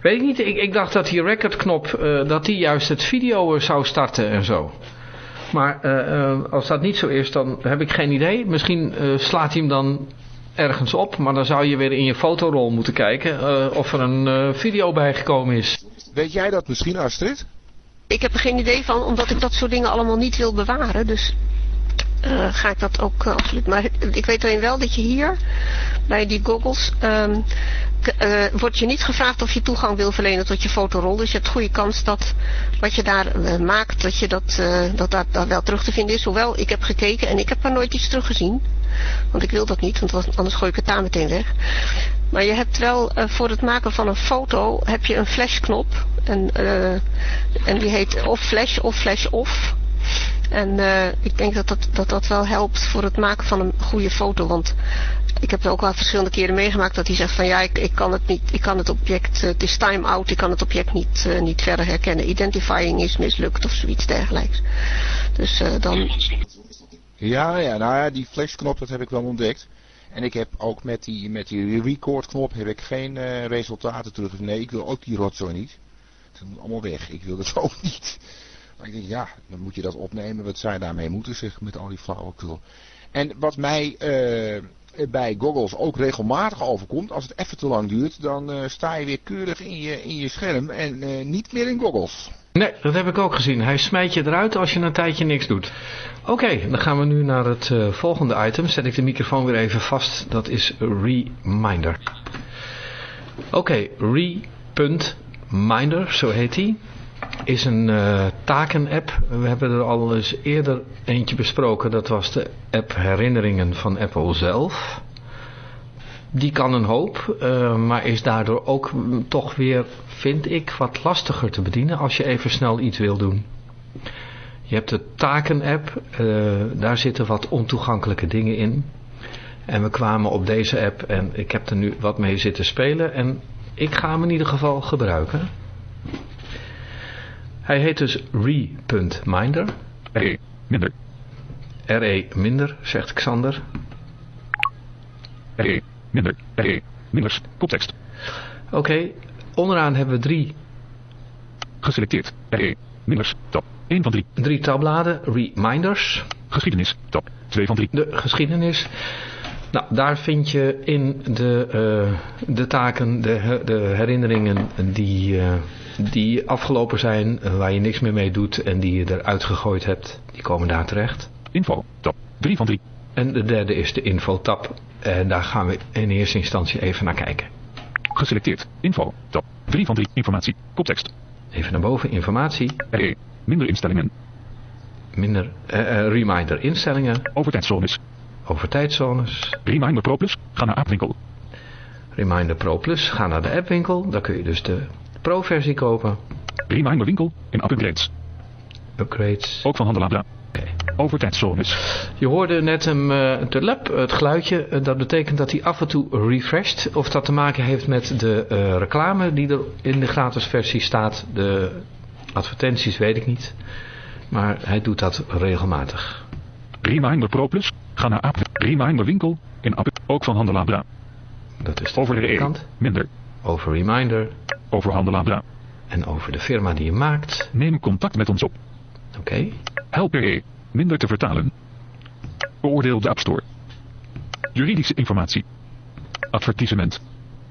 weet ik niet, ik, ik dacht dat die recordknop, uh, dat die juist het video zou starten en zo. Maar uh, als dat niet zo is, dan heb ik geen idee. Misschien uh, slaat hij hem dan ergens op. Maar dan zou je weer in je fotorol moeten kijken uh, of er een video bijgekomen is. Weet jij dat misschien, Astrid? Ik heb er geen idee van, omdat ik dat soort dingen allemaal niet wil bewaren. Dus uh, ga ik dat ook uh, absoluut. Maar ik weet alleen wel dat je hier bij die goggles um, wordt je niet gevraagd of je toegang wil verlenen tot je fotorol. Dus je hebt goede kans dat wat je daar maakt, dat je dat, dat, dat, wel terug te vinden is. Hoewel, ik heb gekeken en ik heb er nooit iets terug gezien. Want ik wil dat niet, want anders gooi ik het daar meteen weg. Maar je hebt wel voor het maken van een foto heb je een flashknop. En, en die heet of flash of flash off. En uh, ik denk dat dat, dat dat wel helpt voor het maken van een goede foto. Want ik heb ook wel verschillende keren meegemaakt dat hij zegt van ja, ik, ik kan het niet, ik kan het object, het is time out, ik kan het object niet, uh, niet verder herkennen. Identifying is mislukt of zoiets dergelijks. Dus dan... Ja, ja, nou ja, die flashknop dat heb ik wel ontdekt. En ik heb ook met die, met die recordknop heb ik geen resultaten terug. Nee, ik wil ook die rotzooi niet. Het moet allemaal weg. Ik wil dat ook niet. Maar ik denk, ja, dan moet je dat opnemen. Wat zij daarmee moeten, zeg, met al die flauwekul. En wat mij uh, bij goggles ook regelmatig overkomt, als het even te lang duurt, dan uh, sta je weer keurig in je, in je scherm en uh, niet meer in goggles. Nee, dat heb ik ook gezien. Hij smijt je eruit als je een tijdje niks doet. Oké, dan gaan we nu naar het volgende item. Zet ik de microfoon weer even vast. Dat is Reminder. Oké, okay, Re.minder, zo heet hij. Is een uh, taken-app. We hebben er al eens eerder eentje besproken. Dat was de app Herinneringen van Apple zelf. Die kan een hoop, uh, maar is daardoor ook toch weer, vind ik, wat lastiger te bedienen als je even snel iets wil doen. Je hebt de taken-app, uh, daar zitten wat ontoegankelijke dingen in. En we kwamen op deze app en ik heb er nu wat mee zitten spelen en ik ga hem in ieder geval gebruiken. Hij heet dus re.minder. RE minder. RE minder, zegt Xander. RE minder. RE minders. Koptekst. Oké, okay, onderaan hebben we drie. Geselecteerd. RE minders. Tab 1 van 3. Drie tabbladen. Reminders. Geschiedenis. Tab 2 van 3. De geschiedenis. Nou, daar vind je in de, uh, de taken, de, de herinneringen die, uh, die afgelopen zijn, uh, waar je niks meer mee doet en die je eruit gegooid hebt, die komen daar terecht. Info, tab 3 van 3. En de derde is de info-tab. En daar gaan we in eerste instantie even naar kijken. Geselecteerd. Info, tab 3 van 3. Informatie, koptekst. Even naar boven, informatie. RE, minder instellingen. Minder, reminder instellingen. Over tijdzones. Over tijdzones. Reminder Pro Plus, ga naar appwinkel. Reminder Pro Plus, ga naar de appwinkel. Daar kun je dus de Pro versie kopen. Reminder winkel in upgrades. Upgrades. Ook van Handelabra. Okay. Over tijdzones. Je hoorde net hem, uh, de lab, het geluidje. Uh, dat betekent dat hij af en toe refresht. Of dat te maken heeft met de uh, reclame die er in de gratis versie staat. De advertenties weet ik niet. Maar hij doet dat regelmatig. Reminder Pro Plus, ga naar app. Reminder winkel in app. Ook van Handelabra. Dat is de over de e. kant. Minder. Over Reminder. Over Handelabra. En over de firma die je maakt. Neem contact met ons op. Oké. Okay. Help RE. Minder te vertalen. Beoordeel de App Store. Juridische informatie. Advertisement.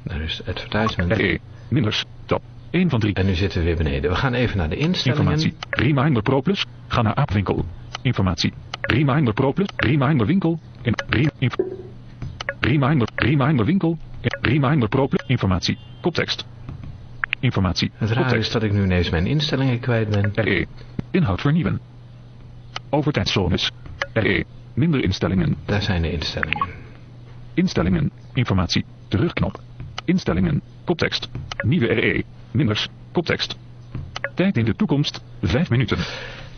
Daar is advertisement. RE. Minders. Tab. 1 van 3. En nu zitten we weer beneden. We gaan even naar de instellingen. Informatie. Reminder Pro Plus. Ga naar appwinkel. Informatie. Reminder Pro Plus. Reminder winkel. In, re, inf, reminder. Reminder winkel. In, reminder Pro Plus. Informatie. Koptekst. Informatie. Het raar is dat ik nu ineens mijn instellingen kwijt ben. RE. Inhoud vernieuwen. Over tijdzones. RE. Minder instellingen. Daar zijn de instellingen. Instellingen. Informatie. Terugknop. Instellingen. Koptekst. Nieuwe RE. Minders. Koptekst. Tijd in de toekomst. 5 minuten.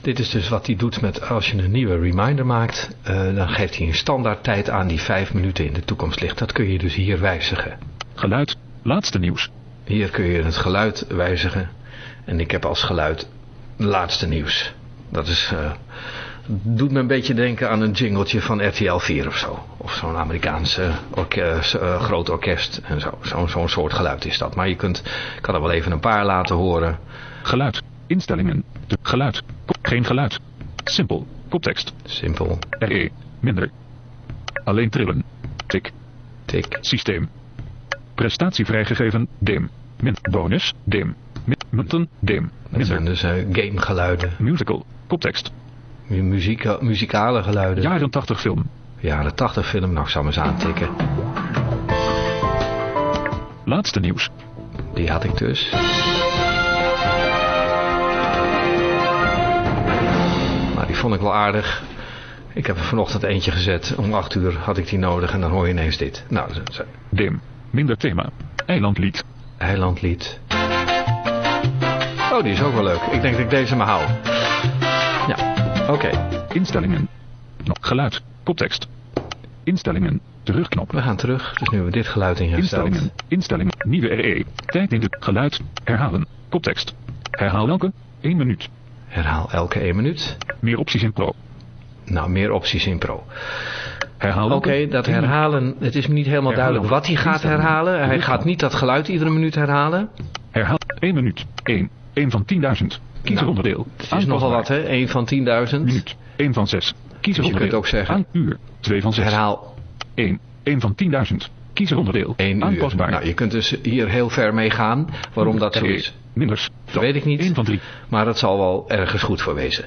Dit is dus wat hij doet met als je een nieuwe reminder maakt. Uh, dan geeft hij een standaard tijd aan die 5 minuten in de toekomst ligt. Dat kun je dus hier wijzigen. Geluid. Laatste nieuws. Hier kun je het geluid wijzigen. En ik heb als geluid laatste nieuws. Dat is, uh, doet me een beetje denken aan een jingletje van RTL 4 of zo. Of zo'n Amerikaanse orkest, uh, groot orkest en zo. Zo'n zo soort geluid is dat. Maar je kunt, kan er wel even een paar laten horen. Geluid. Instellingen. De geluid. Geen geluid. Simpel. Koptekst. Simpel. RE. Minder. Alleen trillen. Tik. Tik. Systeem. Prestatie vrijgegeven. Dim. Min. Bonus. Dim. Min. Munten. Dim. Dat zijn dus uh, gamegeluiden. Musical. Koptekst. Muzika muzikale geluiden. Jaren 80 film. Jaren 80 film. Nou, zal hem eens aantikken. Laatste nieuws. Die had ik dus. Maar die vond ik wel aardig. Ik heb er vanochtend eentje gezet. Om 8 uur had ik die nodig en dan hoor je ineens dit. Nou, zo- zo. Dim. Minder thema. Eilandlied. Eilandlied. Oh, die is ook wel leuk. Ik denk dat ik deze maar hou. Oké. Instellingen. Geluid. Koptekst. Instellingen. Terugknop. We gaan terug. Dus nu hebben we dit geluid ingesteld. Instellingen. Instellingen. Nieuwe RE. Tijd in de geluid. Herhalen. Koptekst. Herhaal elke 1 minuut. Herhaal elke 1 minuut. Meer opties in Pro. Nou, meer opties in Pro. Herhaal Oké, dat 1 minuut. herhalen, het is me niet helemaal Herhalen. duidelijk wat hij gaat herhalen. Hij gaat niet dat geluid iedere minuut herhalen. Herhaal 1 minuut. 1. 1 van 10.000. Kies Nou, is nogal wat, hè? 1 van 10.000. Minuut. 1 van 6. Kies er Dus je kunt ook zeggen- Aan uur. 2 van 6. Herhaal 1. 1 van 10.000. Kies er onderdeel. 1 uur. Aanpasbaar. Nou, je kunt dus hier heel ver mee gaan. Waarom dat zo is, dat weet ik niet. 1 van 3. Maar dat zal wel ergens goed voor wezen.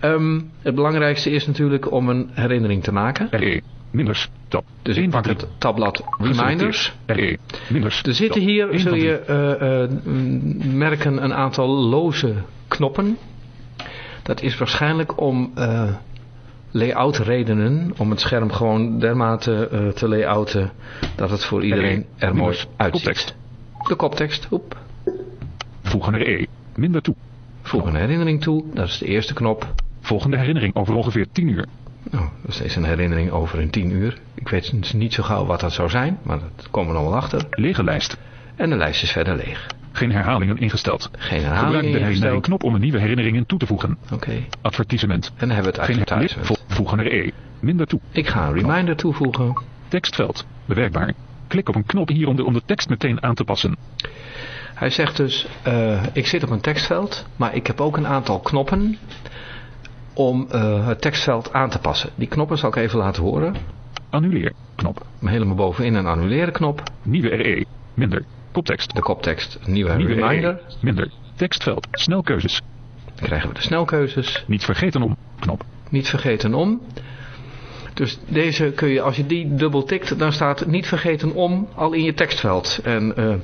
Ehm, het belangrijkste is natuurlijk om een herinnering te maken. RE. Minders. Tab. Dus 1 ik van pak 3. het tabblad Reminders. RE. Minders. Er zitten hier, 1 zul je eh, m, merken, een aantal loze knoppen. Dat is waarschijnlijk om eh layout redenen, om het scherm gewoon dermate eh, te layouten dat het voor iedereen er mooi uitziet. Koptekst. De koptekst, oep. Voegen RE. Minder toe. Voeg een herinnering toe, dat is de eerste knop. Volgende herinnering over ongeveer 10 uur. Oh, dat is een herinnering over in 10 uur. Ik weet niet zo gauw wat dat zou zijn, maar dat komen we nog wel achter. Lege lijst. En de lijst is verder leeg. Geen herhalingen ingesteld. Geen Gebruik herhaling de herinnering ingesteld. knop om een nieuwe herinneringen toe te voegen. Oké. Advertisement. En dan hebben we het Geen advertisement. vo- Voegen RE. Minder toe. Ik ga een reminder toevoegen. Tekstveld. Bewerkbaar. Klik op een knop hieronder om de tekst meteen aan te passen. Hij zegt dus, eh, ik zit op een tekstveld, maar ik heb ook een aantal knoppen om eh, het tekstveld aan te passen. Die knoppen zal ik even laten horen. Annuleer. Knop. Helemaal bovenin een annuleren knop. Nieuwe RE. Minder. Koptekst. De koptekst, een nieuwe, Nieuwe reminder. RE. Minder. Tekstveld. Snelkeuzes. Dan krijgen we de snelkeuzes. Niet vergeten om. Knop. Niet vergeten om. Dus deze kun je, als je die dubbel tikt, dan staat niet vergeten om al in je tekstveld. En eh,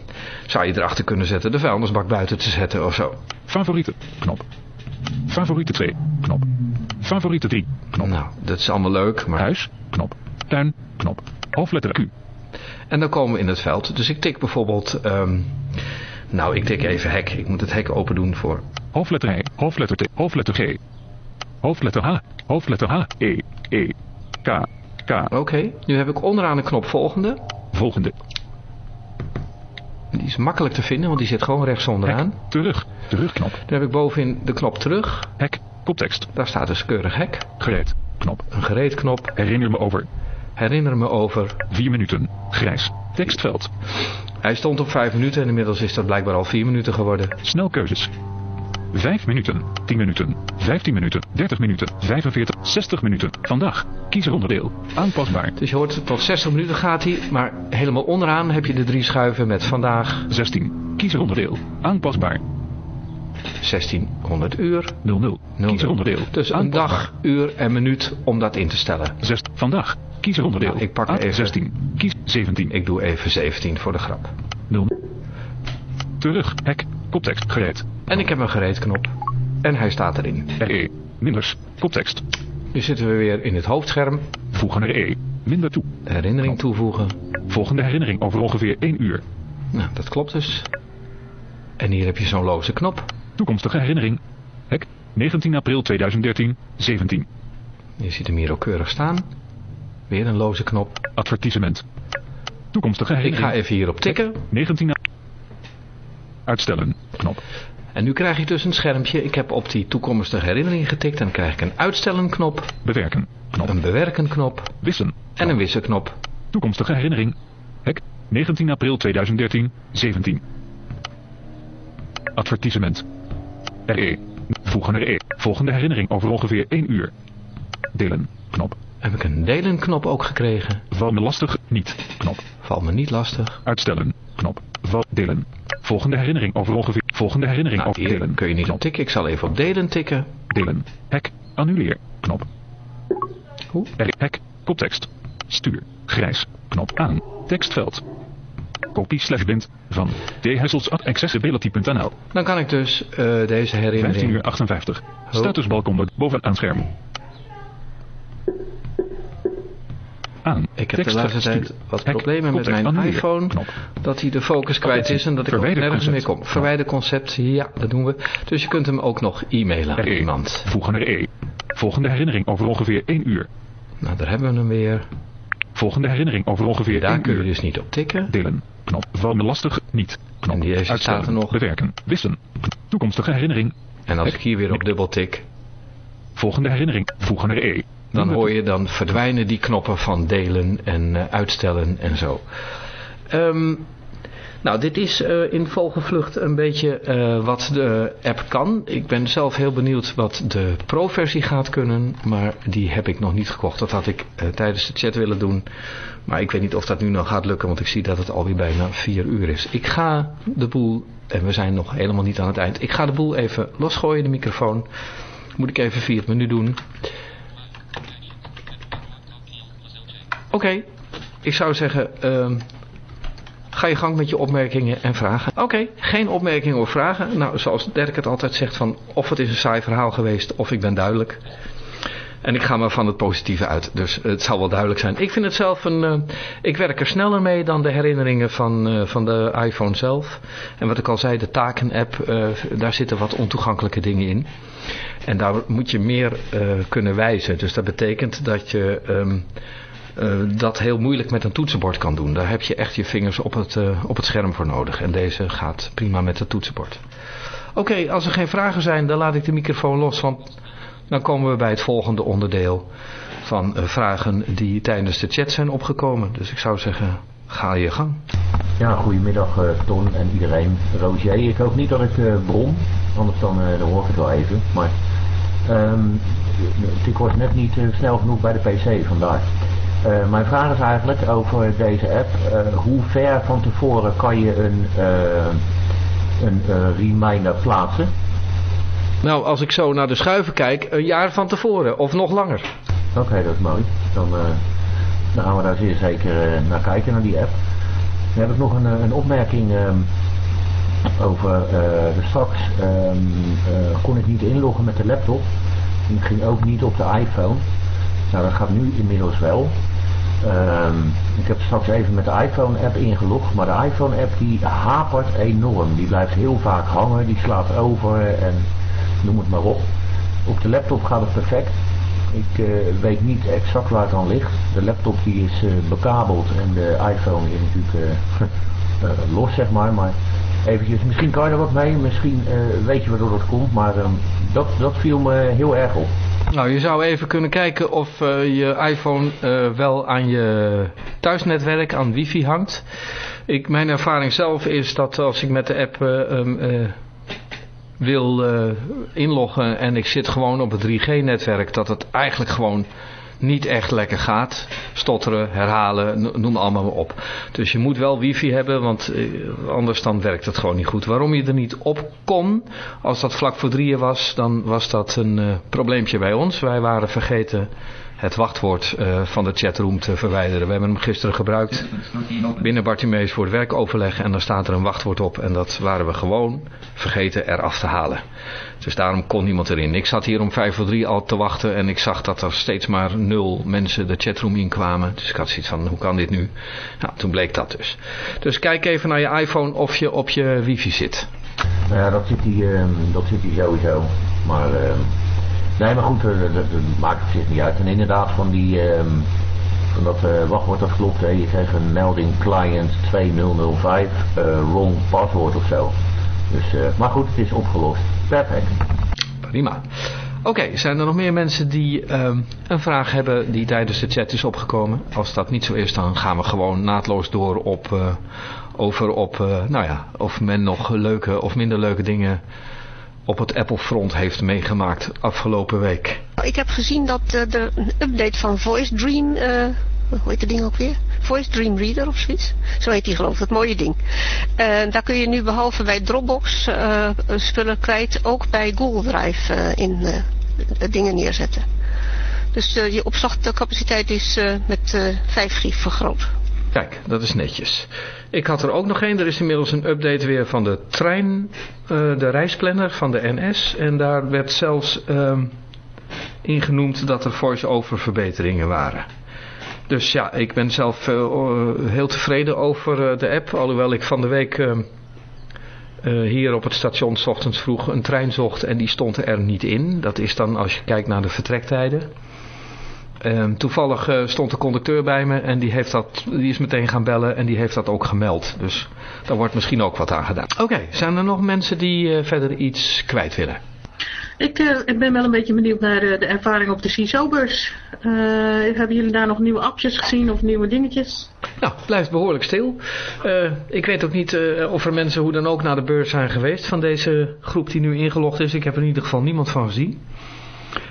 zou je erachter kunnen zetten de vuilnisbak buiten te zetten of zo. Favorieten. Knop. Favorieten 2. Knop. Favorieten 3. Knop. Nou, dat is allemaal leuk, maar... Huis. Knop. Tuin. Knop. Hoofdletter Q. En dan komen we in het veld. Dus ik tik bijvoorbeeld... ehm, nou, ik tik even hek. Ik moet het hek open doen voor... Hoofdletter I. Hoofdletter T. Hoofdletter G. Hoofdletter H. Hoofdletter H. E. E. K. K. Oké, nu heb ik onderaan een knop volgende. Volgende. Die is makkelijk te vinden, want die zit gewoon rechts onderaan. Hek. Terug. Terugknop. Dan heb ik bovenin de knop terug. Hek. Koptekst. Daar staat dus keurig hek. Gereed. Knop. Een gereed knop. Herinner me over. Herinner me over. 4 minuten. Grijs. Tekstveld. Hij stond op 5 minuten en inmiddels is dat blijkbaar al 4 minuten geworden. Snelkeuzes. 5 minuten, 10 minuten, 15 minuten, 30 minuten, 45, 60 minuten. Vandaag. Kies er onderdeel. Aanpasbaar. Dus je hoort tot 60 minuten gaat hij, maar helemaal onderaan heb je de drie schuiven met vandaag 16. Kies er onderdeel. Aanpasbaar. 1600 uur. 00. Kies er onderdeel. Dus een dag, uur en minuut om dat in te stellen. 6. Vandaag. Kies er onderdeel. Nou, ik pak even- 16. Kies 17. Ik doe even 17 voor de grap. 0. Terug. Hek. Koptekst. Gereed. En ik heb een gereed knop. En hij staat erin. RE. Minders. Koptekst. Nu zitten we weer in het hoofdscherm. Voegen RE. Minder toe. Herinnering toevoegen. Volgende herinnering over ongeveer 1 uur. Nou, dat klopt dus. En hier heb je zo'n loze knop. Toekomstige herinnering. Hek. 19 april 2013. 17. Je ziet hem hier ook keurig staan. Weer een loze knop. Advertisement. Toekomstige Ik herinnering. ga even hierop tikken. 19 a- Uitstellen. Knop. En nu krijg ik dus een schermpje. Ik heb op die toekomstige herinnering getikt. En dan krijg ik een uitstellen knop. Bewerken. Knop. Een bewerken knop. Wissen. En een wissen knop. Toekomstige herinnering. Hek. 19 april 2013. 17. Advertisement. RE. Voegen RE. Volgende herinnering over ongeveer 1 uur. Delen. Knop. Heb ik een delen knop ook gekregen. Val me lastig. Niet. Knop. Valt me niet lastig. Uitstellen. Knop. Val. Delen. Volgende herinnering over ongeveer. Volgende herinnering Nou, over delen. kun je niet op tikken. Ik zal even op delen tikken. Delen. Hek. Annuleer. Knop. Hoe? Hek. Koptekst. Stuur. Grijs. Knop aan. Tekstveld. Kopie slash bind van thessels.accessibility.nl Dan kan ik dus eh, deze 15 herinnering... uur 58. Statusbalk onder bovenaan scherm. Aan. Ik heb de laatste tijd wat problemen met mijn iPhone. Dat hij de focus kwijt is en dat ik ook nergens meer kom. Verwijder concept, ja, dat doen we. Dus je kunt hem ook nog e-mailen aan RE. iemand. Voegen naar E. Volgende herinnering over ongeveer 1 uur. Nou, daar hebben we hem weer. Volgende herinnering over ongeveer Daar 1 kun je uur. dus niet op tikken. Delen. Knop. Val me lastig. Niet. Knop. En deze staat er nog. Bewerken. Wissen. Toekomstige herinnering. En als ik hier weer op dubbel tik, Volgende herinnering. Voegen naar E. dan hoor je dan verdwijnen die knoppen van delen en eh, uitstellen en zo. Ehm, nou, dit is eh, in vogelvlucht een beetje eh, wat de app kan. Ik ben zelf heel benieuwd wat de pro-versie gaat kunnen, maar die heb ik nog niet gekocht. Dat had ik eh, tijdens de chat willen doen, maar ik weet niet of dat nu nog gaat lukken, want ik zie dat het alweer bijna 4 uur is. Ik ga de boel, en we zijn nog helemaal niet aan het eind, ik ga de boel even losgooien, de microfoon. Moet ik even via het menu doen. Oké, ik zou zeggen, ehm, ga je gang met je opmerkingen en vragen. Oké, geen opmerkingen of vragen. Nou, zoals Dirk het altijd zegt van, of het is een saai verhaal geweest, of ik ben duidelijk. En ik ga maar van het positieve uit, dus het zal wel duidelijk zijn. Ik vind het zelf een, eh, ik werk er sneller mee dan de herinneringen van, eh, van de iPhone zelf. En wat ik al zei, de taken-app, eh, daar zitten wat ontoegankelijke dingen in. En daar moet je meer kunnen wijzen. Dus dat betekent dat je ehm, eh, dat heel moeilijk met een toetsenbord kan doen. Daar heb je echt je vingers op het, eh, op het scherm voor nodig. En deze gaat prima met het toetsenbord. Oké, als er geen vragen zijn, dan laat ik de microfoon los. Want dan komen we bij het volgende onderdeel van eh, vragen die tijdens de chat zijn opgekomen. Dus ik zou zeggen, ga je gang. Ja, goedemiddag eh, Ton en iedereen. Roger, ik hoop niet dat ik eh, brom, anders dan, eh, dan hoor ik het wel even. Maar ehm, ik was net niet eh, snel genoeg bij de PC, vandaar. Eh, mijn vraag is eigenlijk over deze app. eh, hoe ver van tevoren kan je een, eh, een reminder plaatsen? Nou, als ik zo naar de schuiven kijk, een jaar van tevoren of nog langer. Oké, dat is mooi. Dan, dan gaan we daar zeer zeker naar kijken, naar die app. Dan heb ik nog een, een opmerking ehm, over eh, straks ehm, eh, kon ik niet inloggen met de laptop. Ik ging ook niet op de iPhone. Nou, dat gaat nu inmiddels wel. Ehm, ik heb straks even met de iPhone app ingelogd, maar de iPhone app die hapert enorm. Die blijft heel vaak hangen, die slaat over en noem het maar op. Op de laptop gaat het perfect. Ik eh, weet niet exact waar het aan ligt. De laptop die is eh, bekabeld en de iPhone is natuurlijk eh, los zeg maar. Maar eventjes, misschien kan je er wat mee, misschien weet je waardoor dat komt. Maar ehm, dat, dat viel me heel erg op. Nou, je zou even kunnen kijken of eh, je iPhone eh, wel aan je thuisnetwerk, aan wifi hangt. Ik, mijn ervaring zelf is dat als ik met de app eh, ehm, eh, wil inloggen en ik zit gewoon op het 3G-netwerk, dat het eigenlijk gewoon niet echt lekker gaat. Stotteren, herhalen, no- noem allemaal op. Dus je moet wel wifi hebben, want eh, anders dan werkt het gewoon niet goed. Waarom je er niet op kon, als dat vlak voor drieën was, dan was dat een eh, probleempje bij ons. Wij waren vergeten het wachtwoord eh, van de chatroom te verwijderen. We hebben hem gisteren gebruikt binnen Bartimeus voor het werkoverleg en dan staat er een wachtwoord op en dat waren we gewoon vergeten eraf te halen. Dus daarom kon niemand erin. Ik zat hier om vijf voor drie al te wachten en ik zag dat er steeds maar nul mensen de chatroom inkwamen. Dus ik had zoiets van, hoe kan dit nu? Nou, toen bleek dat dus. Dus kijk even naar je iPhone of je op je wifi zit. Nou ja, dat zit hij, ehm, dat zit hij sowieso. Maar, ehm, nee, maar goed, eh, dat, maakt het zich niet uit. En inderdaad, van die, ehm, van dat eh, wachtwoord, dat klopt. Hè. Je een melding client 2005, eh, wrong password of zo. Dus, maar goed, het is opgelost. Perfect. Prima. Oké, zijn er nog meer mensen die ehm, een vraag hebben die tijdens de chat is opgekomen? Als dat niet zo is, dan gaan we gewoon naadloos door op, over op, nou ja, of men nog leuke of minder leuke dingen op het Apple front heeft meegemaakt afgelopen week. Ik heb gezien dat eh, er update van Voice Dream, eh, hoe heet dat ding ook weer? Voice Dream Reader of zoiets. Zo heet die geloof ik, dat mooie ding. Eh, daar kun je nu behalve bij Dropbox spullen kwijt, ook bij Google Drive in dingen neerzetten. Dus je opslagcapaciteit is met eh 5 gig vergroot. Kijk, dat is netjes. Ik had er ook nog één. Er is inmiddels een update weer van de trein, eh, de reisplanner van de NS. En daar werd zelfs ehm ingenoemd dat er voice-over verbeteringen waren. Dus ja, ik ben zelf uh, heel tevreden over uh, de app. Alhoewel ik van de week uh, hier op het station s ochtends vroeg een trein zocht en die stond er niet in. Dat is dan als je kijkt naar de vertrektijden. Ehm, toevallig stond de conducteur bij me en die, heeft dat, die is meteen gaan bellen en die heeft dat ook gemeld. Dus daar wordt misschien ook wat aan gedaan. Oké, zijn er nog mensen die verder iets kwijt willen? Ik, uh, ik, ben wel een beetje benieuwd naar de, de ervaring op de CISO-beurs. Uh, hebben jullie daar nog nieuwe appjes gezien of nieuwe dingetjes? Nou, het blijft behoorlijk stil. Uh, ik weet ook niet of er mensen hoe dan ook naar de beurs zijn geweest van deze groep die nu ingelogd is. Ik heb er in ieder geval niemand van gezien.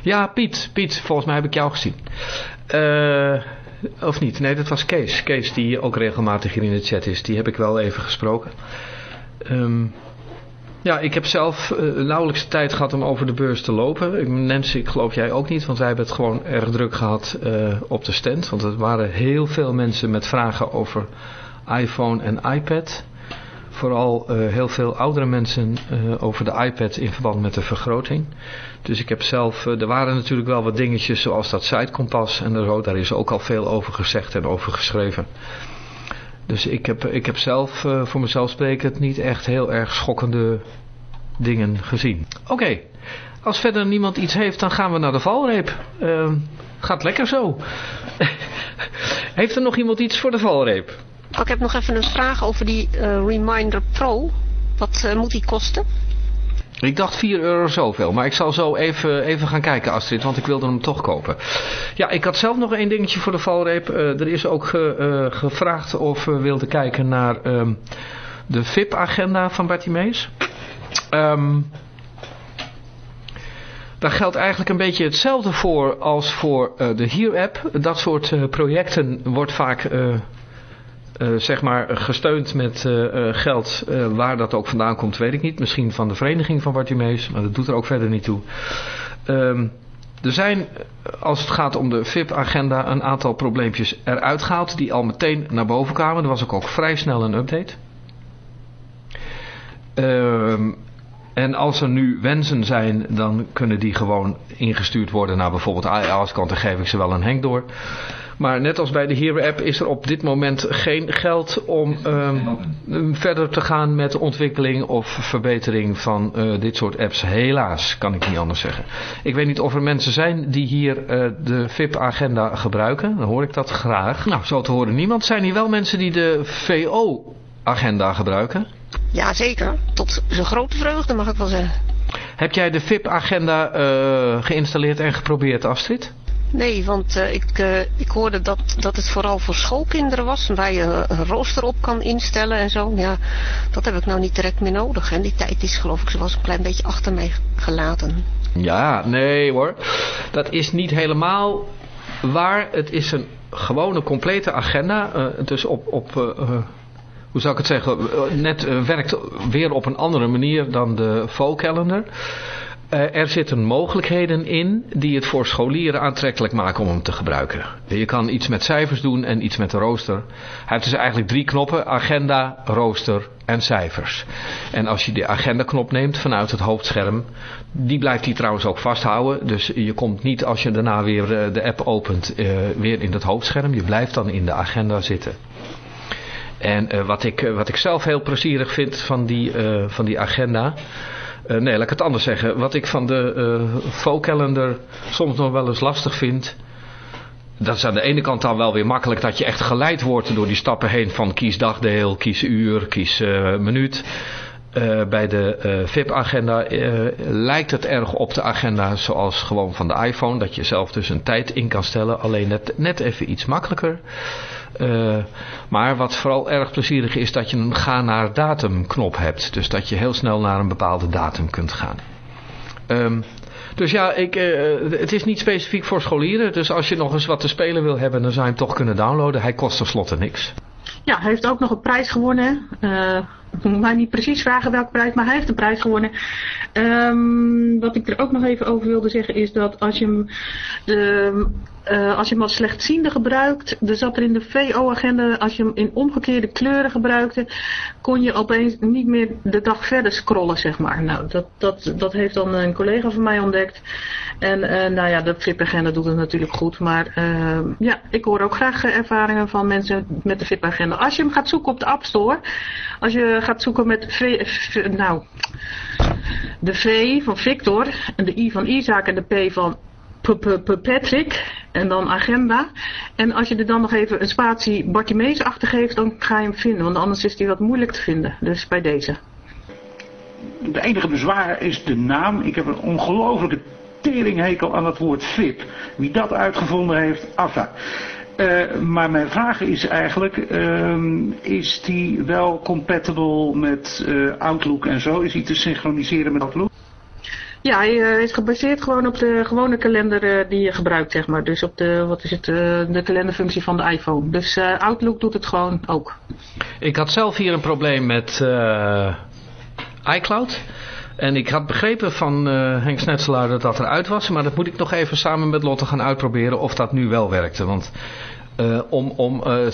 Ja, Piet. Piet, volgens mij heb ik jou gezien. of niet? Nee, dat was Kees. Kees die ook regelmatig hier in de chat is. Die heb ik wel even gesproken. Um, ja, ik heb zelf uh, nauwelijks de tijd gehad om over de beurs te lopen. Nancy, ik geloof jij ook niet, want wij hebben het gewoon erg druk gehad uh, op de stand. Want er waren heel veel mensen met vragen over iPhone en iPad. Vooral uh, heel veel oudere mensen over de iPad in verband met de vergroting. Dus ik heb zelf, er waren natuurlijk wel wat dingetjes zoals dat sitekompas en de daar is ook al veel over gezegd en over geschreven. Dus ik heb, ik heb zelf, voor mezelf sprekend, niet echt heel erg schokkende dingen gezien. Oké, als verder niemand iets heeft, dan gaan we naar de valreep. Uh, gaat lekker zo. heeft er nog iemand iets voor de valreep? Oh, ik heb nog even een vraag over die uh, Reminder Pro. Wat uh, moet die kosten? Ik dacht 4 euro zoveel, maar ik zal zo even, even gaan kijken Astrid, want ik wilde hem toch kopen. Ja, ik had zelf nog één dingetje voor de valreep. Uh, er is ook ge, gevraagd of we wilden kijken naar um, de VIP-agenda van Bartimees. Um, daar geldt eigenlijk een beetje hetzelfde voor als voor de Hier-app. Dat soort projecten wordt vaak zeg maar gesteund met uh, geld. Uh, waar dat ook vandaan komt, weet ik niet. Misschien van de vereniging van Bartimeus, maar dat doet er ook verder niet toe. Um, er zijn, als het gaat om de VIP-agenda, een aantal probleempjes eruit gehaald die al meteen naar boven kwamen. Er was ook, ook vrij snel een update. Um, en als er nu wensen zijn, dan kunnen die gewoon ingestuurd worden naar bijvoorbeeld AEA's-kant. Dan geef ik ze wel een Henk door. Maar net als bij de Hero-app is er op dit moment geen geld om um, verder te gaan met de ontwikkeling of verbetering van uh, dit soort apps. Helaas, kan ik niet anders zeggen. Ik weet niet of er mensen zijn die hier uh, de VIP-agenda gebruiken. Dan hoor ik dat graag. Nou, zo te horen niemand. Zijn hier wel mensen die de VO-agenda gebruiken? Ja, zeker. Tot zijn grote vreugde mag ik wel zeggen. Heb jij de VIP-agenda uh, geïnstalleerd en geprobeerd, Astrid? Nee, want uh, ik, uh, ik hoorde dat, dat het vooral voor schoolkinderen was. Waar je een rooster op kan instellen en zo. Ja, dat heb ik nou niet direct meer nodig. En die tijd is geloof ik zoals een klein beetje achter mij gelaten. Ja, nee hoor. Dat is niet helemaal waar. Het is een gewone complete agenda. Uh, dus op... op hoe zou ik het zeggen, net werkt weer op een andere manier dan de fall calendar. Uh, er zitten mogelijkheden in die het voor scholieren aantrekkelijk maken om hem te gebruiken. Je kan iets met cijfers doen en iets met de rooster. Hij heeft dus eigenlijk drie knoppen, agenda, rooster en cijfers. En als je de agenda knop neemt vanuit het hoofdscherm, die blijft hij trouwens ook vasthouden. Dus je komt niet als je daarna weer de app opent uh, weer in het hoofdscherm. Je blijft dan in de agenda zitten. En wat, ik, wat ik zelf heel plezierig vind van die, van die agenda... Uh, nee, laat ik het anders zeggen. Wat ik van de uh, faux-calendar soms nog wel eens lastig vind... Dat is aan de ene kant dan wel weer makkelijk dat je echt geleid wordt door die stappen heen van kies dagdeel, kies uur, kies uh, minuut. Uh, bij de uh, VIP-agenda uh, lijkt het erg op de agenda zoals gewoon van de iPhone. Dat je zelf dus een tijd in kan stellen. Alleen net, net even iets makkelijker. Maar wat vooral erg plezierig is dat je een ga naar datum knop hebt. Dus dat je heel snel naar een bepaalde datum kunt gaan. Um, dus ja, ik, het is niet specifiek voor scholieren. Dus als je nog eens wat te spelen wil hebben, dan zou je hem toch kunnen downloaden. Hij kost tenslotte niks. Ja, hij heeft ook nog een prijs gewonnen. Uh, ik mij niet precies vragen welke prijs, maar hij heeft een prijs gewonnen. Um, wat ik er ook nog even over wilde zeggen is dat als je hem... De, eh, als je hem als slechtziende gebruikt, er zat er in de VO-agenda, als je hem in omgekeerde kleuren gebruikte, kon je opeens niet meer de dag verder scrollen, zeg maar. Nou, dat, dat, dat heeft dan een collega van mij ontdekt. En uh, nou ja, de VIP-agenda doet het natuurlijk goed. Maar uh, ja, ik hoor ook graag ervaringen van mensen met de VIP-agenda. Als je hem gaat zoeken op de App Store, als je gaat zoeken met v, nou, de V van Victor, en de I van Isaac en de P van Patrick en dan agenda. En als je er dan nog even een spatie Bartimees achter geeft, dan ga je hem vinden. Want anders is die wat moeilijk te vinden. Dus bij deze. De enige bezwaar is de naam. Ik heb een ongelofelijke teringhekel aan het woord VIP. Wie dat uitgevonden heeft, afda. Uh, maar mijn vraag is eigenlijk, uh, is die wel compatible met uh, Outlook en zo? Is die te synchroniseren met Outlook? Ja, hij uh, is gebaseerd gewoon op de gewone kalender uh, die je gebruikt, zeg maar. Dus op de, wat is het, uh, de kalenderfunctie van de iPhone. Dus Outlook doet het gewoon ook. Ik had zelf hier een probleem met iCloud. En ik had begrepen van Henk Snetselaar dat dat eruit was. Maar dat moet ik nog even samen met Lotte gaan uitproberen of dat nu wel werkte. Want uh, om, om, uh,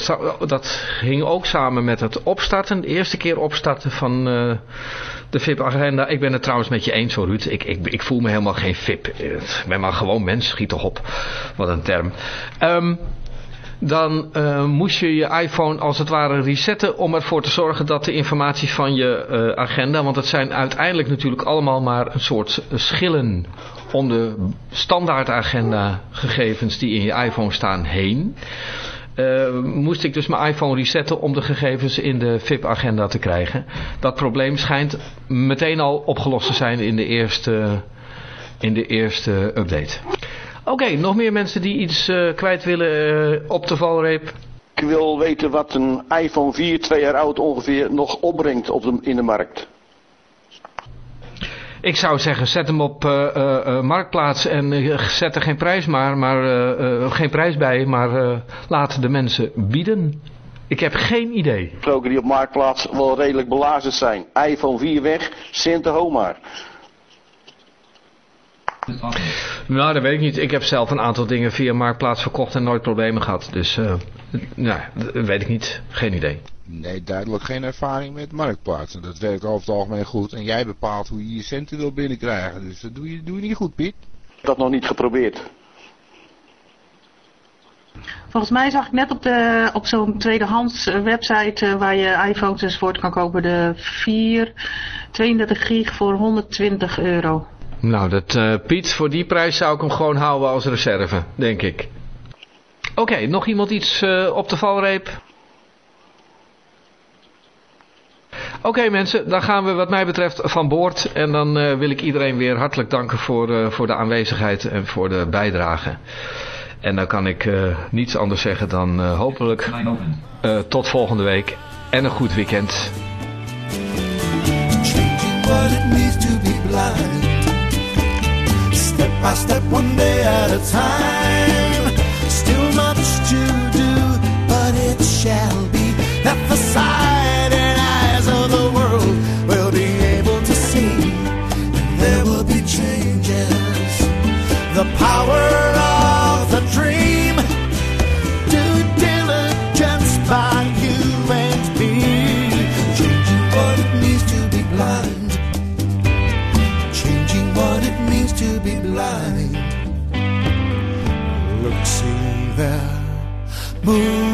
dat hing ook samen met het opstarten, de eerste keer opstarten van uh, de VIP-agenda. Ik ben het trouwens met je eens hoor Ruud, ik, ik, ik voel me helemaal geen VIP. Ik ben maar gewoon mens, schiet toch op. Wat een term. Um, dan moest je je iPhone als het ware resetten om ervoor te zorgen dat de informatie van je agenda, want het zijn uiteindelijk natuurlijk allemaal maar een soort schillen om de standaard agenda gegevens die in je iPhone staan heen. Uh, moest ik dus mijn iPhone resetten om de gegevens in de VIP-agenda te krijgen. Dat probleem schijnt meteen al opgelost te zijn in de eerste, in de eerste update. Oké, nog meer mensen die iets uh, kwijt willen uh, op de valreep? Ik wil weten wat een iPhone 4, twee jaar oud ongeveer, nog opbrengt op in de markt. Ik zou zeggen, zet hem op uh, uh, Marktplaats en zet er geen prijs, maar, maar, geen prijs bij, maar laat de mensen bieden. Ik heb geen idee. Gesproken die op Marktplaats wel redelijk belazerd zijn. iPhone 4 weg, Sint Homar. Nou, dat weet ik niet. Ik heb zelf een aantal dingen via Marktplaats verkocht en nooit problemen gehad. Dus, uh, nou, dat weet ik niet. Geen idee. Nee, duidelijk geen ervaring met Marktplaats. Dat werkt over het algemeen goed. En jij bepaalt hoe je je centen wil binnenkrijgen. Dus dat doe je, doe je niet goed, Piet. Dat nog niet geprobeerd. Volgens mij zag ik net op, de, op zo'n tweedehands website waar je iPhones enzovoort kan kopen de 4, 32 gig voor 120 euro. Nou, dat, uh, Piet, voor die prijs zou ik hem gewoon houden als reserve, denk ik. Oké, nog iemand iets uh, op de valreep? Oké mensen, dan gaan we wat mij betreft van boord. En dan uh, wil ik iedereen weer hartelijk danken voor, voor de aanwezigheid en voor de bijdrage. En dan kan ik niets anders zeggen dan hopelijk tot volgende week. En een goed weekend. By step, one day at a time. Still much to do, but it shall be that the Move.